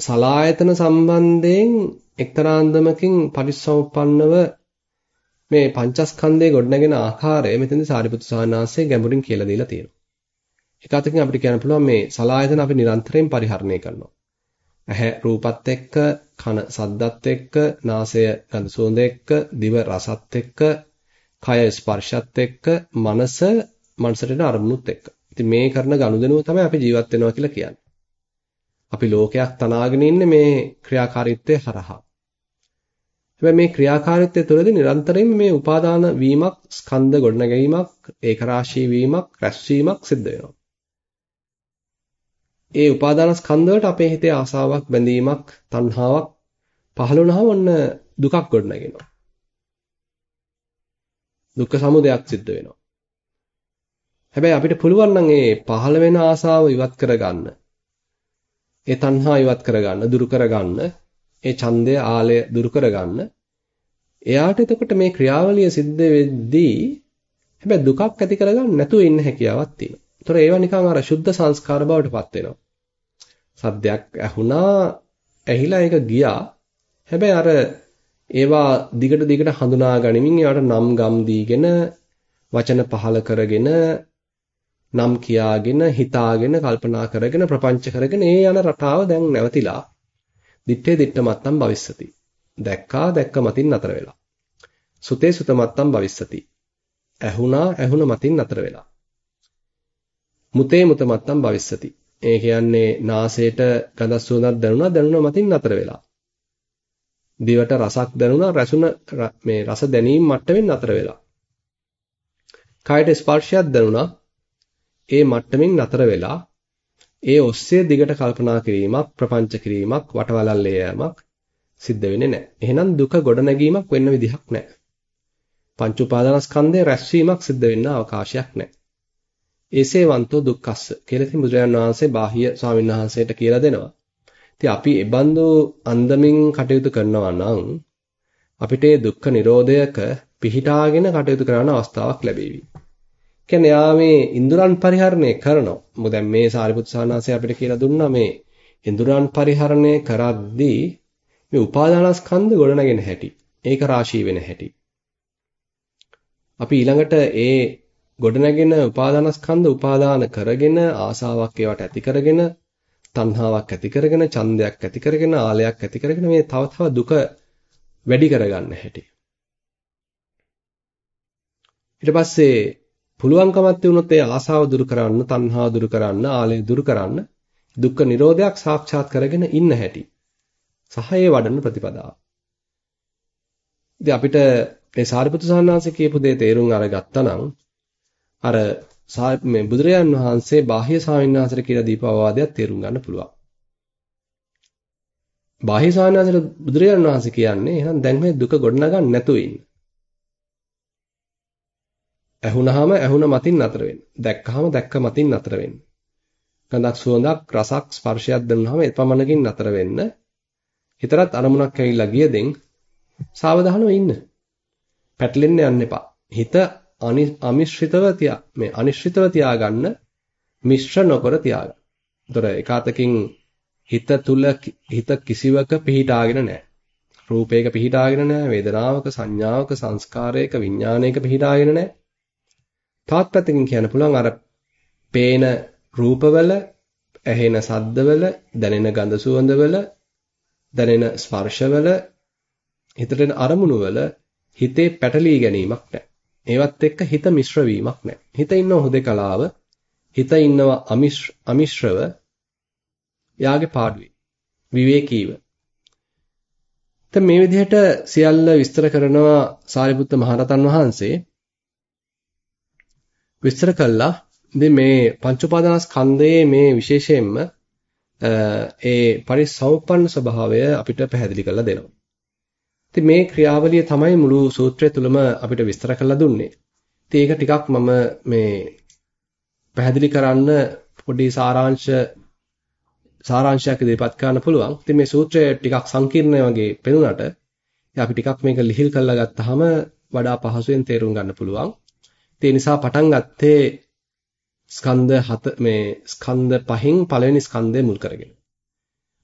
සලායතන සම්බන්ධයෙන් එක්තරා අන්දමකින් පරිස්සම්පන්නව මේ පංචස්කන්ධයේ ගොඩනගෙන ආකාරය මෙතෙන්දී සාරිපුත්තු සාහනාංශයේ ගැඹුරින් කියලා දීලා තියෙනවා. ඒක අතකින් අපිට කියන්න පුළුවන් මේ සලායතන අපි නිරන්තරයෙන් පරිහරණය කරනවා. ඇහැ රූපත් එක්ක, කන සද්දත් එක්ක, නාසය ගඳ සුවඳ එක්ක, දිව රසත් එක්ක, කය ස්පර්ශත් එක්ක, මනස මනසට අරමුණුත් එක්ක. ඉතින් මේ කරන ගනුදෙනුව තමයි අපි ජීවත් වෙනවා කියලා කියන්නේ. අපි ලෝකයක් තනාගෙන ඉන්නේ මේ ක්‍රියාකාරීත්වය හරහා. හැබැයි මේ ක්‍රියාකාරීත්වය තුළදී නිරන්තරයෙන් මේ උපාදාන වීමක්, ස්කන්ධ ගොඩනැගීමක්, ඒකරාශී වීමක්, රැස්වීමක් සිද්ධ වෙනවා. ඒ උපාදාන ස්කන්ධ වලට අපේ හිතේ ආසාවක්, බැඳීමක්, තණ්හාවක් පහළ වුණාම ඔන්න දුකක් ගොඩනගෙනවා. දුක්ඛ සමුදයක් සිද්ධ වෙනවා. හැබැයි අපිට පුළුවන් නම් ඒ පහළ වෙන ආසාව ඉවත් කරගන්න. ඒ තණ්හා ඉවත් කරගන්න, දුරු කරගන්න, ඒ ඡන්දය, ආලය දුරු කරගන්න. එයාට එතකොට මේ ක්‍රියාවලිය සිද්ධ වෙද්දී හැබැයි දුකක් ඇති කරගන්න නැතුව ඉන්න හැකියාවක් තියෙනවා. ඒතර ඒවා නිකන් අර සුද්ධ සංස්කාර බවට පත් වෙනවා. සද්දයක් ඇහුණා ඇහිලා ඒක ගියා. හැබැයි අර ඒවා දිගට දිගට හඳුනා ගනිමින් ඒවට නම් ගම් දීගෙන වචන පහල කරගෙන නම් කියාගෙන හිතාගෙන කල්පනා කරගෙන ප්‍රපංච කරගෙන ඒ යන රටාව දැන් නැවතිලා දිත්තේ දිත්ත මත්තම් භවිස්සති. දැක්කා දැක්ක මතින් නතර වෙලා. සුතේ සුත මත්තම් භවිස්සති. ඇහුණා ඇහුණ මතින් නතර වෙලා. මුතේ මුත මත්තම් භවිස්සති. ඒ කියන්නේ නාසයට ගඳ සුවඳක් දැනුණා දැනුණ මතින් නතර වෙලා. දිවට රසක් දැනුණා රසුන මේ රස දැනීම මට්ටමින් නතර වෙලා. කායට ස්පර්ශයක් දැනුණා ඒ මට්ටමින් නතර වෙලා ඒ ඔස්සේ දිගට කල්පනා කිරීමක් ප්‍රපංච කිරීමක් වටවලල්ලේ යෑමක් සිද්ධ වෙන්නේ නැහැ. එහෙනම් දුක ගොඩනැගීමක් වෙන්න විදිහක් නැහැ. පංච උපාදානස්කන්ධයේ රැස්වීමක් සිද්ධ වෙන්න අවකාශයක් නැහැ. ඒසේවන්තෝ දුක්ඛස්ස කියලා ඉතින් බුදුරජාණන් වහන්සේ බාහ්‍ය ස්වාමීන් වහන්සේට කියලා දෙනවා. ඉතින් අපි ඒ බඳු අන්දමින් කටයුතු කරනවා නම් අපිට දුක්ඛ නිරෝධයක පිහිටාගෙන කටයුතු කරන්න අවස්ථාවක් ලැබෙවි. කියන්නේ යා මේ ඉන්ද්‍රයන් පරිහරණය කරනවා. මොකද දැන් මේ සාරිපුත්‍ර සානාසය අපිට කියලා දුන්නා මේ ඉන්ද්‍රයන් පරිහරණය කරද්දී මේ උපාදානස්කන්ධ ගොඩනගෙන හැටි. ඒක රාශී වෙන හැටි. අපි ඊළඟට ඒ ගොඩනැගෙන උපාදානස්කන්ධ උපාදාන කරගෙන ආසාවක් ඒවට ඇති කරගෙන තණ්හාවක් ඇති කරගෙන ඡන්දයක් ඇති කරගෙන ආලයක් ඇති කරගෙන මේ තව තව දුක වැඩි කරගන්න හැටි. ඊට පස්සේ පුළුවන්කමක් තියුණොත් ඒ ආසාව දුරු කරන්න, තණ්හාව දුරු කරන්න, ආලය දුරු කරන්න දුක්ඛ නිරෝධයක් සාක්ෂාත් කරගෙන ඉන්න හැටි. සහ ඒ වඩන ප්‍රතිපදාව. ඉතින් අපිට මේ සාරිපුත්‍ර සාන්නාංශ කියපු දේ තේරුම් අරගත්තා නම් අර මේ බුදුරජාන් වහන්සේ බාහ්‍ය ස්වාමීන් කියලා දීප අවවාදයක් තේරුම් ගන්න පුළුවන්. බාහ්‍ය ස්වාමීන් බුදුරජාන් වහන්සේ කියන්නේ එහෙනම් දැන් මේ දුක ගොඩනගන්න නැතුව ඉන්න. ඇහුණාම ඇහුණ මතින් නතර වෙන්න. දැක්කහම දැක්ක මතින් නතර වෙන්න. ගඳක් සුවඳක් රසක් ස්පර්ශයක් දැනුනහම එපමණකින් නතර වෙන්න. හිතරත් අරමුණක් ඇවිල්ලා ගියදෙන් සාවධානව ඉන්න. පැටලෙන්න යන්න එපා. හිත අමිශ්‍රිතව තියා මේ අනිශ්චිතව තියාගන්න මිශ්‍ර නොකර තියාගන්න. ඒතර එකාතකින් හිත තුල හිත කිසිවක පිහිටාගෙන නැහැ. රූපයක පිහිටාගෙන නැහැ, වේදනාවක, සංඥාවක, සංස්කාරයක, විඥානයක පිහිටාගෙන නැහැ. තවත් පැත්තකින් කියන්න පුළුවන් අර පේන රූපවල, ඇහෙන සද්දවල, දැනෙන ගඳ සුවඳවල, දැනෙන ස්පර්ශවල, හිතට එන අරමුණු වල හිතේ පැටලී ගැනීමක් නැහැ. ඒවත් එක්ක හිත මිශ්‍ර වීමක් නැහැ. හිත ඉන්නව හුදේකලාව, හිත ඉන්නව අමිශ්‍රව යාගේ පාඩුවේ. විවේකීව. දැන් මේ විදිහට සියල්ල විස්තර කරනවා සාරිපුත්ත මහරතන් වහන්සේ. විස්තර කළා ඉතින් මේ පංච උපාදානස්කන්ධයේ මේ විශේෂයෙන්ම ඒ පරිසෞපන්න ස්වභාවය අපිට පැහැදිලි කරලා දෙනවා. ඉතින් මේ ක්‍රියාවලිය තමයි මුළු සූත්‍රය තුලම අපිට විස්තර කරලා දුන්නේ. ඉතින් ඒක ටිකක් මම මේ පැහැදිලි කරන්න පොඩි සාරාංශ සාරාංශයක් ඉදිරිපත් කරන්න පුළුවන්. ඉතින් මේ සූත්‍රය ටිකක් සංකීර්ණ වගේ පෙනුනට අපි ටිකක් මේක ලිහිල් කරලා ගත්තාම වඩා පහසුවෙන් තේරුම් ගන්න පුළුවන්. ඒ නිසා පටන් ගත්තේ ස්කන්ධ හත මේ ස්කන්ධ පහෙන් පළවෙනි ස්කන්ධය මුල් කරගෙන.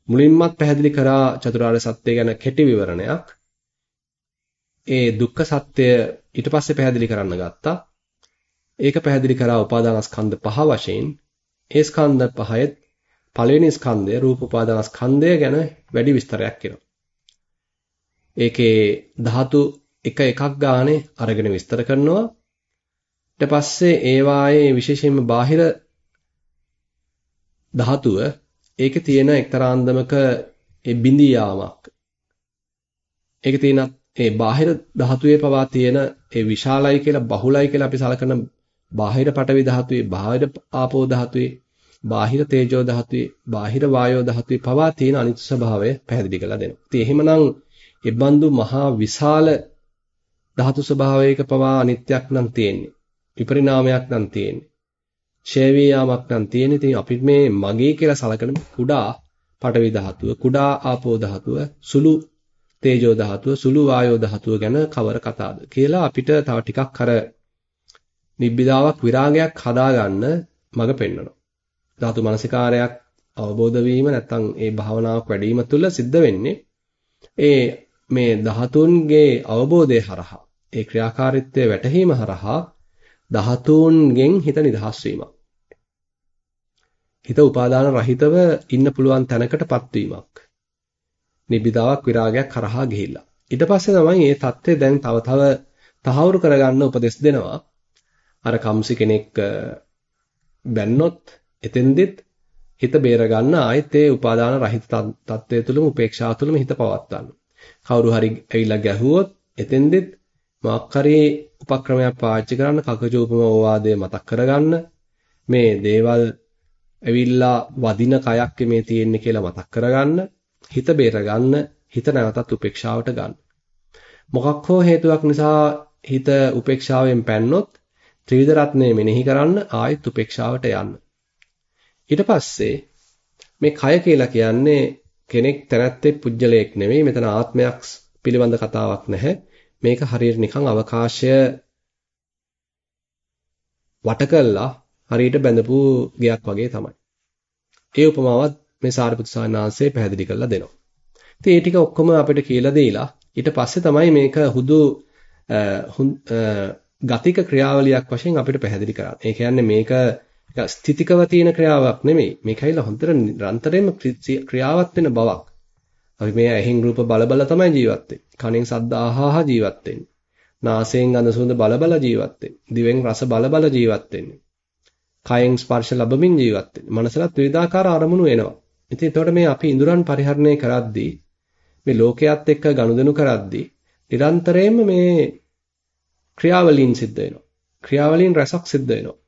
මුලින්මත් පැහැදිලි කරා චතුරාර්ය සත්‍ය ගැන කෙටි විවරණයක්. ඒ දුක්ඛ සත්‍ය ඊට පස්සේ පැහැදිලි කරන්න ගත්තා. ඒක පැහැදිලි කරා උපාදානස්කන්ධ පහ වශයෙන්. ඒ ස්කන්ධ පහයේ පළවෙනි ස්කන්ධය රූප උපාදානස්කන්ධය ගැන වැඩි විස්තරයක් කරනවා. ඒකේ ධාතු එක එකක් ගානේ අරගෙන විස්තර කරනවා. ඊට පස්සේ ඒවායේ විශේෂයෙන්ම බාහිර ධාතුව ඒකේ තියෙන එක්තරා අන්දමක ඒ බිඳියාමක්. ඒකේ තියෙන ඒ බාහිර ධාතුවේ පවා තියෙන ඒ විශාලයි කියලා බහුලයි කියලා අපි සලකන බාහිර පටවි ධාතුවේ බාහිර ආපෝ ධාතුවේ බාහිර තේජෝ ධාතුවේ බාහිර වායෝ ධාතුවේ පවා තියෙන අනිත්‍ය ස්වභාවය පැහැදිලි කරලා දෙනවා. ඉතින් එහෙමනම් එබ්බන්දු මහා විශාල ධාතු ස්වභාවයක පවා අනිත්‍යක් නම් තියෙන්නේ. විපරිණාමයක් නම් තියෙන්නේ. ඡේවියාමක් නම් තියෙන්නේ. ඉතින් අපි මේ මගේ කියලා සලකන කුඩා පටවි ධාතුව, කුඩා ආපෝ ධාතුව, සුළු තේජෝ ධාතුව සුළු වායෝ ධාතුව ගැන කවර කතාවද කියලා අපිට තව ටිකක් අර නිබ්බිදාවක් විරාගයක් හදාගන්න මඟ පෙන්වනවා. ධාතු මනසිකාරයක් අවබෝධ වීම නැත්නම් ඒ භාවනාවක් වැඩිම තුළ සිද්ධ වෙන්නේ ඒ මේ ධාතුන්ගේ අවබෝධය හරහා ඒ ක්‍රියාකාරීත්වය වැටහීම හරහා ධාතුන්ගෙන් හිත නිදහස් වීමක්. හිත උපාදාන රහිතව ඉන්න පුළුවන් තැනකටපත් වීමක්. නිබ්බිදාවක් විරාගයක් කරහා ගිහිල්ලා. ඊට පස්සේ තමයි මේ தත්ත්වය දැන් තව තව තහවුරු කරගන්න උපදෙස් දෙනවා. අර කම්සි කෙනෙක් බැන්නොත් එතෙන්දෙත් හිත බේර ගන්න ආයෙත් ඒ උපාදාන රහිත තත්ත්වය තුළම උපේක්ෂාව තුළම හිත පවත්වන්න. කවුරු හරි ඇවිල්ලා ගැහුවොත් එතෙන්දෙත් මාක්කරේ උපක්‍රමයක් පාවිච්චි කරන්න කකජෝපම ඕවාදය මතක් කරගන්න මේ දේවල් ඇවිල්ලා වදින කයක් මේ තියෙන්නේ කියලා මතක් කරගන්න හිත බේරගන්න හිත නැවතත් උපේක්ෂාවට ගන්න. මොකක් හෝ හේතුවක් නිසා හිත උපේක්ෂාවෙන් පැන්නොත් ත්‍රිවිධ රත්නය මෙනෙහි කරන්න ආයෙත් උපේක්ෂාවට යන්න. ඊට පස්සේ මේ කය කියලා කියන්නේ කෙනෙක් තැනැත්තෙක් පුජ්‍යලයක් නෙමෙයි මෙතන ආත්මයක් පිළිබඳ කතාවක් නැහැ. මේක හරියට නිකන් අවකාශය වට කළා හරියට බැඳපු ගයක් වගේ තමයි. ඒ උපමාවත් මේ සාරිපුත්‍ර සානාංශය පැහැදිලි කරලා දෙනවා. ඉතින් ඒ ටික ඔක්කොම අපිට කියලා දීලා ඊට පස්සේ තමයි මේක හුදු ගතික ක්‍රියාවලියක් වශයෙන් අපිට පැහැදිලි කරන්නේ. ඒ කියන්නේ මේක ස්ථිතිකව තියෙන ක්‍රියාවක් නෙමෙයි. මේකයිලා හොඳට නිරන්තරයෙන්ම ක්‍රියාවත් වෙන බවක්. අපි මේ ඇහෙන් රූප බල බල තමයි ජීවත් වෙන්නේ. කනෙන් ශබ්ද ආහාහ ජීවත් වෙන්නේ. නාසයෙන් ගඳ සුවඳ බල බල ජීවත් වෙන්නේ. දිවෙන් රස බල බල ජීවත් වෙන්නේ. කයෙන් ස්පර්ශ ලැබමින් ජීවත් වෙන්නේ. මනසලත් විවිධාකාර අරමුණු එනවා. ඉතින් එතකොට මේ අපි ඉඳුරන් පරිහරණය කරද්දී මේ ලෝකයේත් එක්ක ගනුදෙනු කරද්දී නිරන්තරයෙන්ම මේ ක්‍රියාවලීන් සිද්ධ වෙනවා. ක්‍රියාවලීන් රසක් සිද්ධ වෙනවා.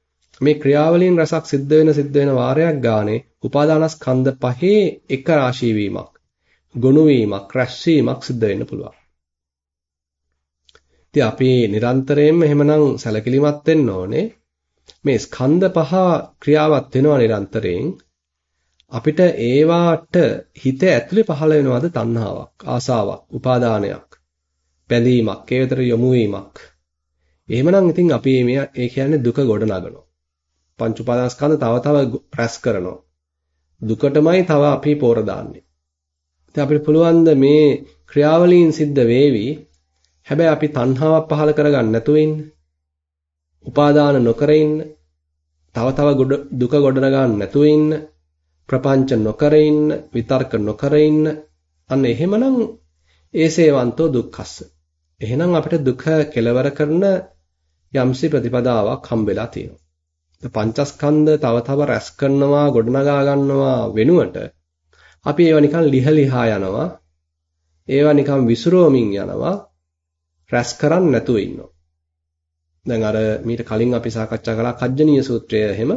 මේ ක්‍රියාවලීන් රසක් සිද්ධ වෙන සිද්ධ වෙන වාරයක් ගානේ උපාදානස්කන්ධ පහේ එක රාශී වීමක් ගොනු වීමක් රැස්වීමක් සිද්ධ වෙන්න පුළුවන්. ඉතින් අපි නිරන්තරයෙන්ම එහෙමනම් සැලකිලිමත් වෙන්න ඕනේ. මේ ස්කන්ධ පහ ක්‍රියාවත් වෙනවා නිරන්තරයෙන්. අපිට ඒවාට හිත ඇතුලේ පහළ වෙනවද තණ්හාවක්, ආසාවක්, උපාදානයක්, බැඳීමක්, ඒ විතර යොමු වීමක්. එහෙමනම් ඉතින් අපි මේ ඒ කියන්නේ දුක ගොඩනගනවා. පංච උපාදානස්කන්ධ තව තව රැස් කරනවා. දුකටමයි තව අපි පෝර දාන්නේ. ඉතින් අපිට පුළුවන් මේ ක්‍රියාවලීන් සිද්ධ වේවි. හැබැයි අපි තණ්හාවක් පහල කරගන්න නැතුව ඉන්න. උපාදාන නොකර ඉන්න. තව තව දුක ගොඩනගන්න නැතුව ඉන්න. ප්‍රපංච නොකර ඉන්න, විතර්ක නොකර ඉන්න. අන්න එහෙමනම් ඒසේවන්තෝ දුක්ඛස්ස. එහෙනම් අපිට දුක කෙලවර කරන යම්සි ප්‍රතිපදාවක් හම්බෙලා තියෙනවා. පංචස්කන්ධ තව තව රැස් කරනවා, ගොඩනගා ගන්නවා වෙනුවට අපි ඒවා නිකන් ලිහලිහා යනවා. ඒවා නිකන් විසිරුවමින් යනවා. රැස් කරන්නේ නැතුව ඉන්නවා. දැන් අර මීට කලින් අපි සාකච්ඡා කළා කජ්ජනීය සූත්‍රය එහෙම.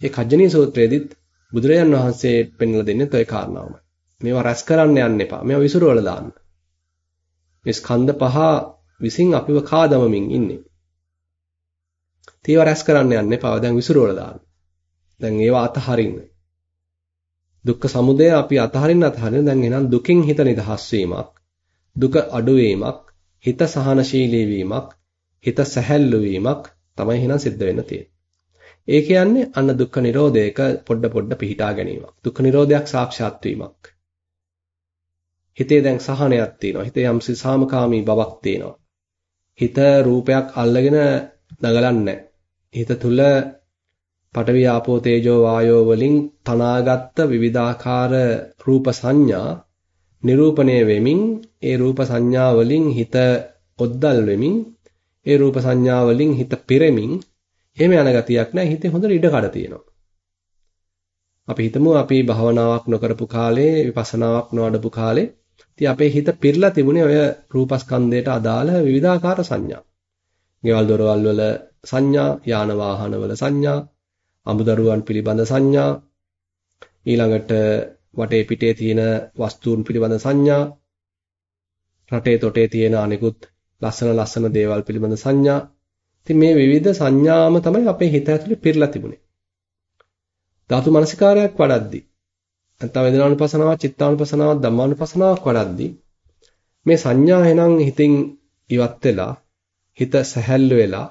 ඒ කජ්ජනීය සූත්‍රයේදීත් බුදුරජාන් වහන්සේ පෙන්වලා දෙන්නේ toy කාරණාවමයි. මේවා රැස් කරන්න යන්න එපා. මේවා විසිරුවල දාන්න. මේ ස්කන්ධ පහ විසින් අපිව කාදමමින් ඉන්නේ. ඒවා රැස් කරන්න යන්න එපා. දැන් විසිරුවල දාන්න. දැන් ඒවා අතහරින්න. දුක්ඛ සමුදය අපි අතහරින්න අතහරින්න දැන් එහෙනම් දුකින් හිත නිදහස් වීමක් දුක අඩු වීමක් හිත සහනශීලී වීමක් හිත සැහැල්ලු වීමක් තමයි එහෙනම් සිද්ධ වෙන්න තියෙන්නේ. ඒ කියන්නේ අන්න දුක්ඛ නිරෝධයක පොඩ පොඩ පිහිටා ගැනීමක්. දුක්ඛ නිරෝධයක් සාක්ෂාත් වීමක්. හිතේ දැන් සහනයක් තියෙනවා. හිතේ යම්සි සාමකාමී බවක් තියෙනවා. හිත රූපයක් අල්ලගෙන නගලන්නේ හිත තුල පඨවි ආපෝ තේජෝ වායෝ වලින් තනාගත්ත විවිධාකාර රූප සංඥා නිරූපණය වෙමින් ඒ රූප සංඥා වලින් හිත ඔද්දල් වෙමින් ඒ රූප සංඥා වලින් හිත පිරෙමින් එහෙම යන ගතියක් නැහැ හිතේ හොඳට ඉඩ කඩ තියෙනවා අපි හිතමු අපි භවනාවක් නොකරපු කාලේ විපස්සනාවක් නොවඩපු කාලේ ඉතින් අපේ හිත පිරලා තිබුණේ ඔය රූපස්කන්ධයට අදාළ විවිධාකාර සංඥා. ගෙවල් දොරවල් වල සංඥා, යාන වාහන වල සංඥා, අමුදරුවන් පිළිබඳ සංඥා ඊළඟට වටේ පිටේ තියෙන වස්තුන් පිළිබඳ සංඥා රටේ තොටේ තියෙන අනිකුත් ලස්සන ලස්සන දේවල් පිළිබඳ සංඥා ඉතින් මේ විවිධ සංඥාම තමයි අපේ හිත ඇතුලේ පිරලා තිබුණේ ධාතු මනසිකාරයක් වඩද්දී නැත්නම් වේදනානුපසනාව චිත්තානුපසනාව ධම්මානුපසනාවක් වඩද්දී මේ සංඥා එහෙනම් හිතින් ඉවත් වෙලා හිත සැහැල්ලු වෙලා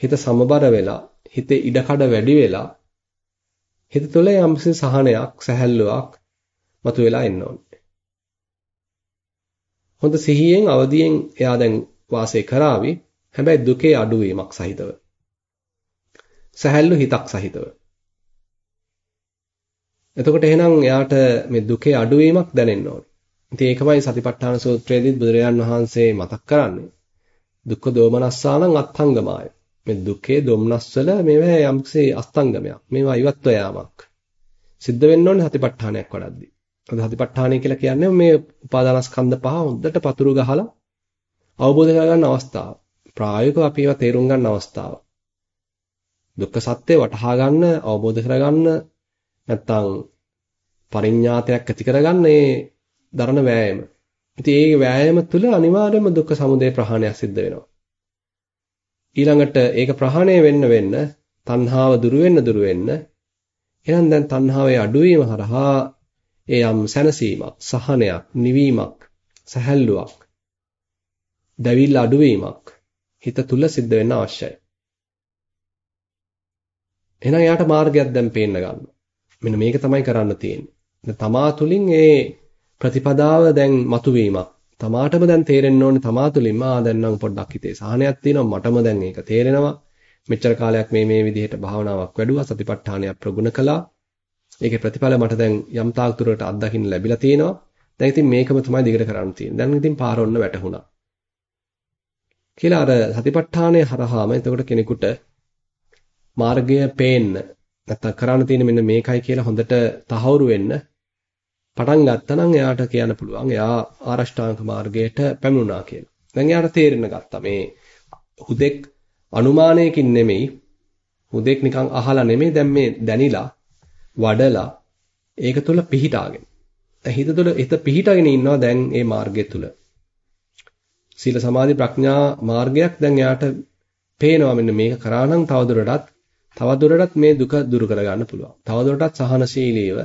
හිත සමබර වෙලා හිතේ ඉඩකඩ වැඩි වෙලා හිත තුළ යම්කිසි සහනයක්, සැහැල්ලුවක් මතුවලා එන්න ඕනේ. හොඳ සිහියෙන් අවදියෙන් එයා දැන් වාසය කරાવી. හැබැයි දුකේ අඩුවීමක් සහිතව. සැහැල්ලු හිතක් සහිතව. එතකොට එහෙනම් එයාට මේ දුකේ අඩුවීමක් දැනෙන්න ඕනේ. ඉතින් ඒකමයි සතිපට්ඨාන සූත්‍රයේදී බුදුරජාන් වහන්සේ මතක් කරන්නේ. දුක්ඛ දෝමනස්සානං අත්ංගමාය. මේ දුකේ දොම්නස්වල මේවා යම්කිසි අස්තංගමයක්. මේවා ඉවත්ව යාමක්. සිද්ධ වෙන්න ඕනේ සතිපට්ඨානයක් වඩද්දී. අද සතිපට්ඨානය කියලා කියන්නේ මේ උපාදානස්කන්ධ පහ හොඳට පතුරු ගහලා අවබෝධ කරගන්න අවස්ථාව. ප්‍රායෝගිකව අපි ඒවා තේරුම් ගන්න අවස්ථාව. දුක්ඛ සත්‍ය වටහා ගන්න, අවබෝධ කරගන්න නැත්තම් පරිඥාතයක් ඇති කරගන්න මේ දරණ වෑයම. ඉතින් ඒ වෑයම තුළ අනිවාර්යයෙන්ම දුක්ඛ සමුදය ප්‍රහාණයක් සිද්ධ වෙනවා. ඊළඟට ඒක ප්‍රහාණය වෙන්න වෙන්න තණ්හාව දුරු වෙන්න දුරු වෙන්න එහෙනම් දැන් තණ්හාවේ අඩුවීම හරහා ඒ යම් සැනසීමක්, සහනයක්, නිවීමක්, සැහැල්ලුවක්, දැවිල්ල අඩුවීමක් හිත තුල සිද්ධ වෙන්න අවශ්‍යයි. එහෙනම් යාට මාර්ගයක් දැන් පේන්න ගන්නවා. මෙන්න මේක තමයි කරන්න තියෙන්නේ. තමා තුලින් ඒ ප්‍රතිපදාව දැන් මතුවීමක්. තමාටම දැන් තේරෙන්න ඕනේ තමා තුලින්ම ආ දැන් නම් පොඩ්ඩක් හිතේ සහනයක් තියෙනවා මටම දැන් ඒක තේරෙනවා. මෙච්චර කාලයක් මේ මේ විදිහට භාවනාවක් වැඩුවා සතිපට්ඨානයක් ප්‍රගුණ කළා. ඒකේ ප්‍රතිඵල මට දැන් යම් තාක් දුරට අත්දකින්න ලැබිලා තියෙනවා. දැන් ඉතින් මේකම තමයි දිගට කරන්න තියෙන්නේ. දැන් ඉතින් පාර ඔන්න වැටහුණා. කියලා අර සතිපට්ඨානය හරහාම එතකොට කෙනෙකුට මාර්ගය පේන්න නැත්තම් කරන්න තියෙන මෙන්න මේකයි කියලා හොඳට තහවුරු වෙන්න පටන් ගත්තා නම් එයාට කියන්න පුළුවන් එයා ආරෂ්ඨාංග මාර්ගයට පැමිණුණා කියලා. දැන් එයාට තේරෙන්න ගත්තා මේ හුදෙක් අනුමානයකින් නෙමෙයි හුදෙක් නිකන් අහලා නෙමෙයි දැන් මේ දැනිලා වඩලා ඒක තුළ පිහිටාගෙන. දැන් හිත තුළ හිත පිහිටාගෙන ඉන්නවා දැන් මේ මාර්ගය තුළ. සීල සමාධි ප්‍රඥා මාර්ගයක් දැන් එයාට පේනවා මෙන්න මේක කරා නම් තවදුරටත් තවදුරටත් මේ දුක දුරු කරගන්න පුළුවන්. තවදුරටත් සහනශීලීව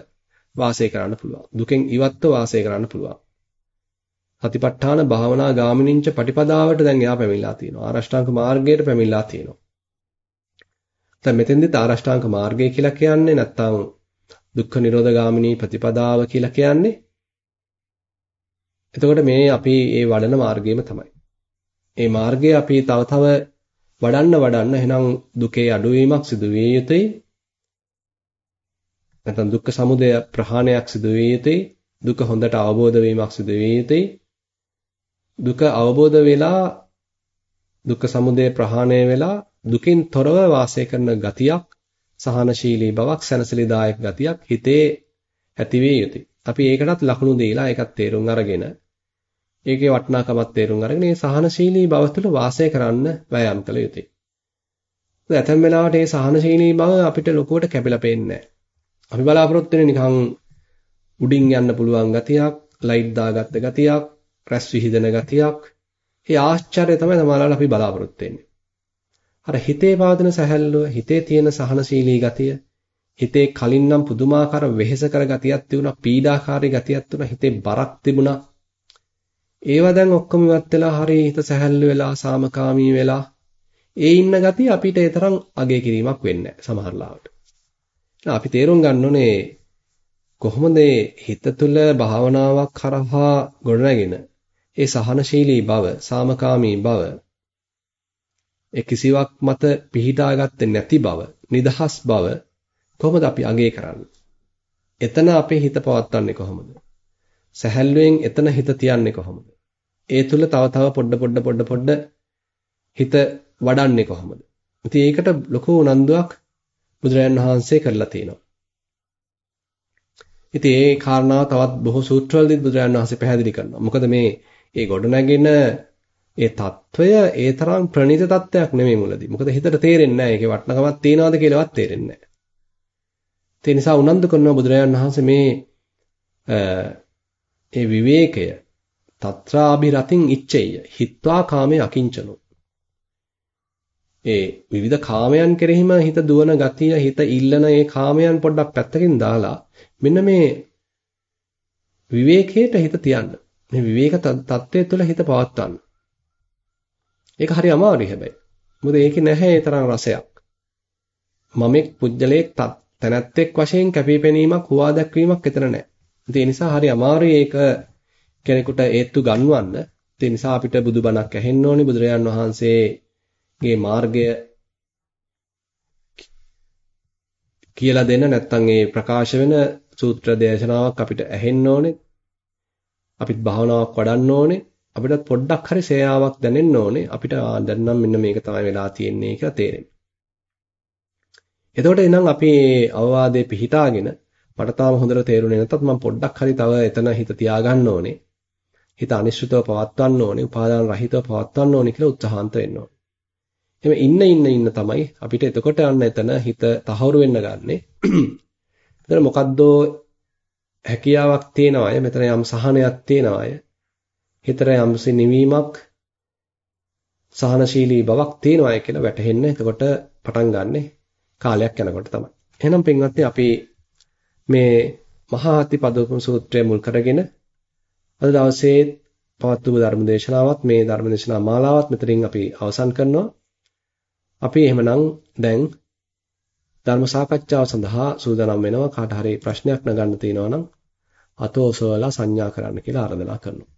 වාසය කරන්න පුළුවන්. දුකෙන් ඉවත්ව වාසය කරන්න පුළුවන්. සතිපට්ඨාන භාවනා ගාමිනින්ච පටිපදාවට දැන් එයා පැමිණලා තියෙනවා. ආරෂ්ඨාංග මාර්ගයට පැමිණලා තියෙනවා. දැන් මෙතෙන්දිත් ආරෂ්ඨාංග මාර්ගය කියලා කියන්නේ නැත්තම් දුක්ඛ නිරෝධ ගාමිනී ප්‍රතිපදාව කියලා කියන්නේ එතකොට මේ අපි මේ වඩන මාර්ගයම තමයි. මේ මාර්ගය අපි තව තව වඩන්න වඩන්න එහෙනම් දුකේ අඩුවීමක් සිදු විය යුතුයි. නැත්නම් දුක්ඛ සමුදය ප්‍රහාණයක් සිදු විය යුතුයි. දුක හොඳට අවබෝධ වීමක් සිදු විය යුතුයි. දුක අවබෝධ වෙලා දුක්ඛ සමුදය ප්‍රහාණය වෙලා දුකින් තොරව වාසය කරන ගතියක් සහනශීලී බවක් සැනසෙලිදායක ගතියක් හිතේ ඇති විය යුතුයි. අපි ඒකටත් ලකුණු දීලා ඒකත් තේරුම් අරගෙන ඒකේ වටිනාකමත් තේරුම් අරගෙන මේ සහනශීලී බව තුළ වාසය කරන්න වෑයම් කළ යුතුයි. ඇතැම් වෙලාවට මේ සහනශීලී බව අපිට ලොකුවට කැපිලා පේන්නේ අපි බලාපොරොත්තු වෙන්නේ නිකන් උඩින් යන්න පුළුවන් ගතියක්, ලයිට් දාගත්ත ගතියක්, රැස් විහිදෙන ගතියක්. ඒ ආශ්චර්යය තමයි සමහරවල් අපි බලාපොරොත්තු වෙන්නේ. අර හිතේ පවතින සැහැල්ලුව, හිතේ තියෙන සහනශීලී ගතිය, හිතේ කලින් නම් පුදුමාකාර වෙහෙස කර ගතියක් තිබුණා, පීඩාකාරී ගතියක් තිබුණා, හිතේ බරක් තිබුණා. ඒවා දැන් ඔක්කොම ඉවත් වෙලා හරි හිත සැහැල්ලු වෙලා සාමකාමී වෙලා ඒ ඉන්න ගතිය අපිට ඒ තරම් අගය කිරීමක් වෙන්නේ නැහැ සමහර ලාවට. අපි තේරුම් ගන්න ඕනේ කොහොමද හිත තුළ භාවනාවක් කරහා ගොඩනගෙන ඒ සහනශීලී බව, සාමකාමී බව, ඒ කිසිවක් මත පිහිටාගත්තේ නැති බව, නිදහස් බව කොහොමද අපි අගය කරන්නේ? එතන අපේ හිත පවත්වන්නේ කොහොමද? සැහැල්ලුවෙන් එතන හිත තියන්නේ කොහොමද? ඒ තුල තව තව පොඩ පොඩ පොඩ පොඩ හිත වඩන්නේ කොහොමද? ඉතින් ඒකට ලොකු උනන්දුවක් බුදුරජාන් වහන්සේ කරලා තිනවා. ඉතින් ඒ කාරණාව තවත් බොහෝ සූත්‍රවලදී බුදුරජාන් වහන්සේ පැහැදිලි කරනවා. මොකද මේ ඒ ගොඩනැගෙන ඒ తত্ত্বය ඒ තරම් ප්‍රණීත తত্ত্বයක් නෙමෙයි මුලදී. මොකද හිතට තේරෙන්නේ නැහැ ඒකේ වටිනකමක් තියනවාද කියලාවත් තේරෙන්නේ නැහැ. ඒ නිසා උනන්දු කරනවා බුදුරජාන් වහන්සේ මේ ඒ විවේකය తත්‍රාභිරතින් ඉච්ඡෙය හිත්වා කාමේ අකිංචනෝ ඒ විවිධ කාමයන් කෙරෙහිම හිත දුවන ගතිය හිත ඉල්ලන ඒ කාමයන් පොඩ්ඩක් පැත්තකින් දාලා මෙන්න මේ විවේකයට හිත තියන්න මේ විවේක තත්ත්වයේ තුළ හිත පවත්වන්න ඒක හරි අමාරුයි හැබැයි මොකද ඒකේ නැහැ ඒ තරම් රසයක් මමෙක් පුජ්‍යලයක් තැනැත්තෙක් වශයෙන් කැපිපෙනීමක් හුවා දැක්වීමක් එතන නැහැ. ඒ නිසා හරි අමාරුයි ඒක කෙනෙකුට ඒත්තු ගන්වන්න. ඒ නිසා අපිට බුදුබණක් ඇහෙන්න ඕනි බුදුරජාන් වහන්සේගේ මාර්ගය කියලා දෙන්න නැත්නම් ඒ ප්‍රකාශ වෙන සූත්‍ර දේශනාවක් අපිට ඇහෙන්න ඕනේ. අපිත් භාවනාවක් වඩන්න ඕනේ. අපිට පොඩ්ඩක් හරි සේයාවක් දැනෙන්න ඕනේ. අපිට දැන් නම් මෙන්න මේක තමයි වෙලා තියෙන්නේ කියලා තේරෙන්නේ. එතකොට එනම් අපි අවවාදයේ පිහිටාගෙන මට තාම හොඳට තේරුනේ නැතත් මම පොඩ්ඩක් හරි තව එතන හිත තියාගන්න ඕනේ. හිත අනිශ්චිතව පවත්වන්න ඕනේ, උපාදාන රහිතව පවත්වන්න ඕනේ කියලා උත්සාහන්ත වෙන්න ඕනේ. එහෙම ඉන්න ඉන්න ඉන්න තමයි අපිට එතකොට යන්න එතන හිත තහවුරු වෙන්න ගන්නෙ. එතන මොකද්දෝ හැකියාවක් තියෙන අය, මෙතන යම් සහනයක් තියෙන අය, හිතට යම්සි නිවීමක් සහනශීලී බවක් තියෙන අය කියලා වැටහෙන්න එතකොට පටන් ගන්නෙ කාලයක් යනකොට තමයි. එහෙනම් පින්වත්නි අපි මේ මහා අතිපදෝපම සූත්‍රය මුල් කරගෙන අද දවසේ පවත්වපු ධර්ම දේශනාවත් මේ ධර්ම දේශනා මාලාවත් මෙතනින් අපි අවසන් කරනවා. අපි එහෙමනම් දැන් ධර්ම සාකච්ඡාව සඳහා සූදානම් වෙනවා කාට හරි ප්‍රශ්නයක් නගන්න තියෙනවා නම් අතෝසවලා සංඥා කරන්න කියලා ආරාධනා කරනවා.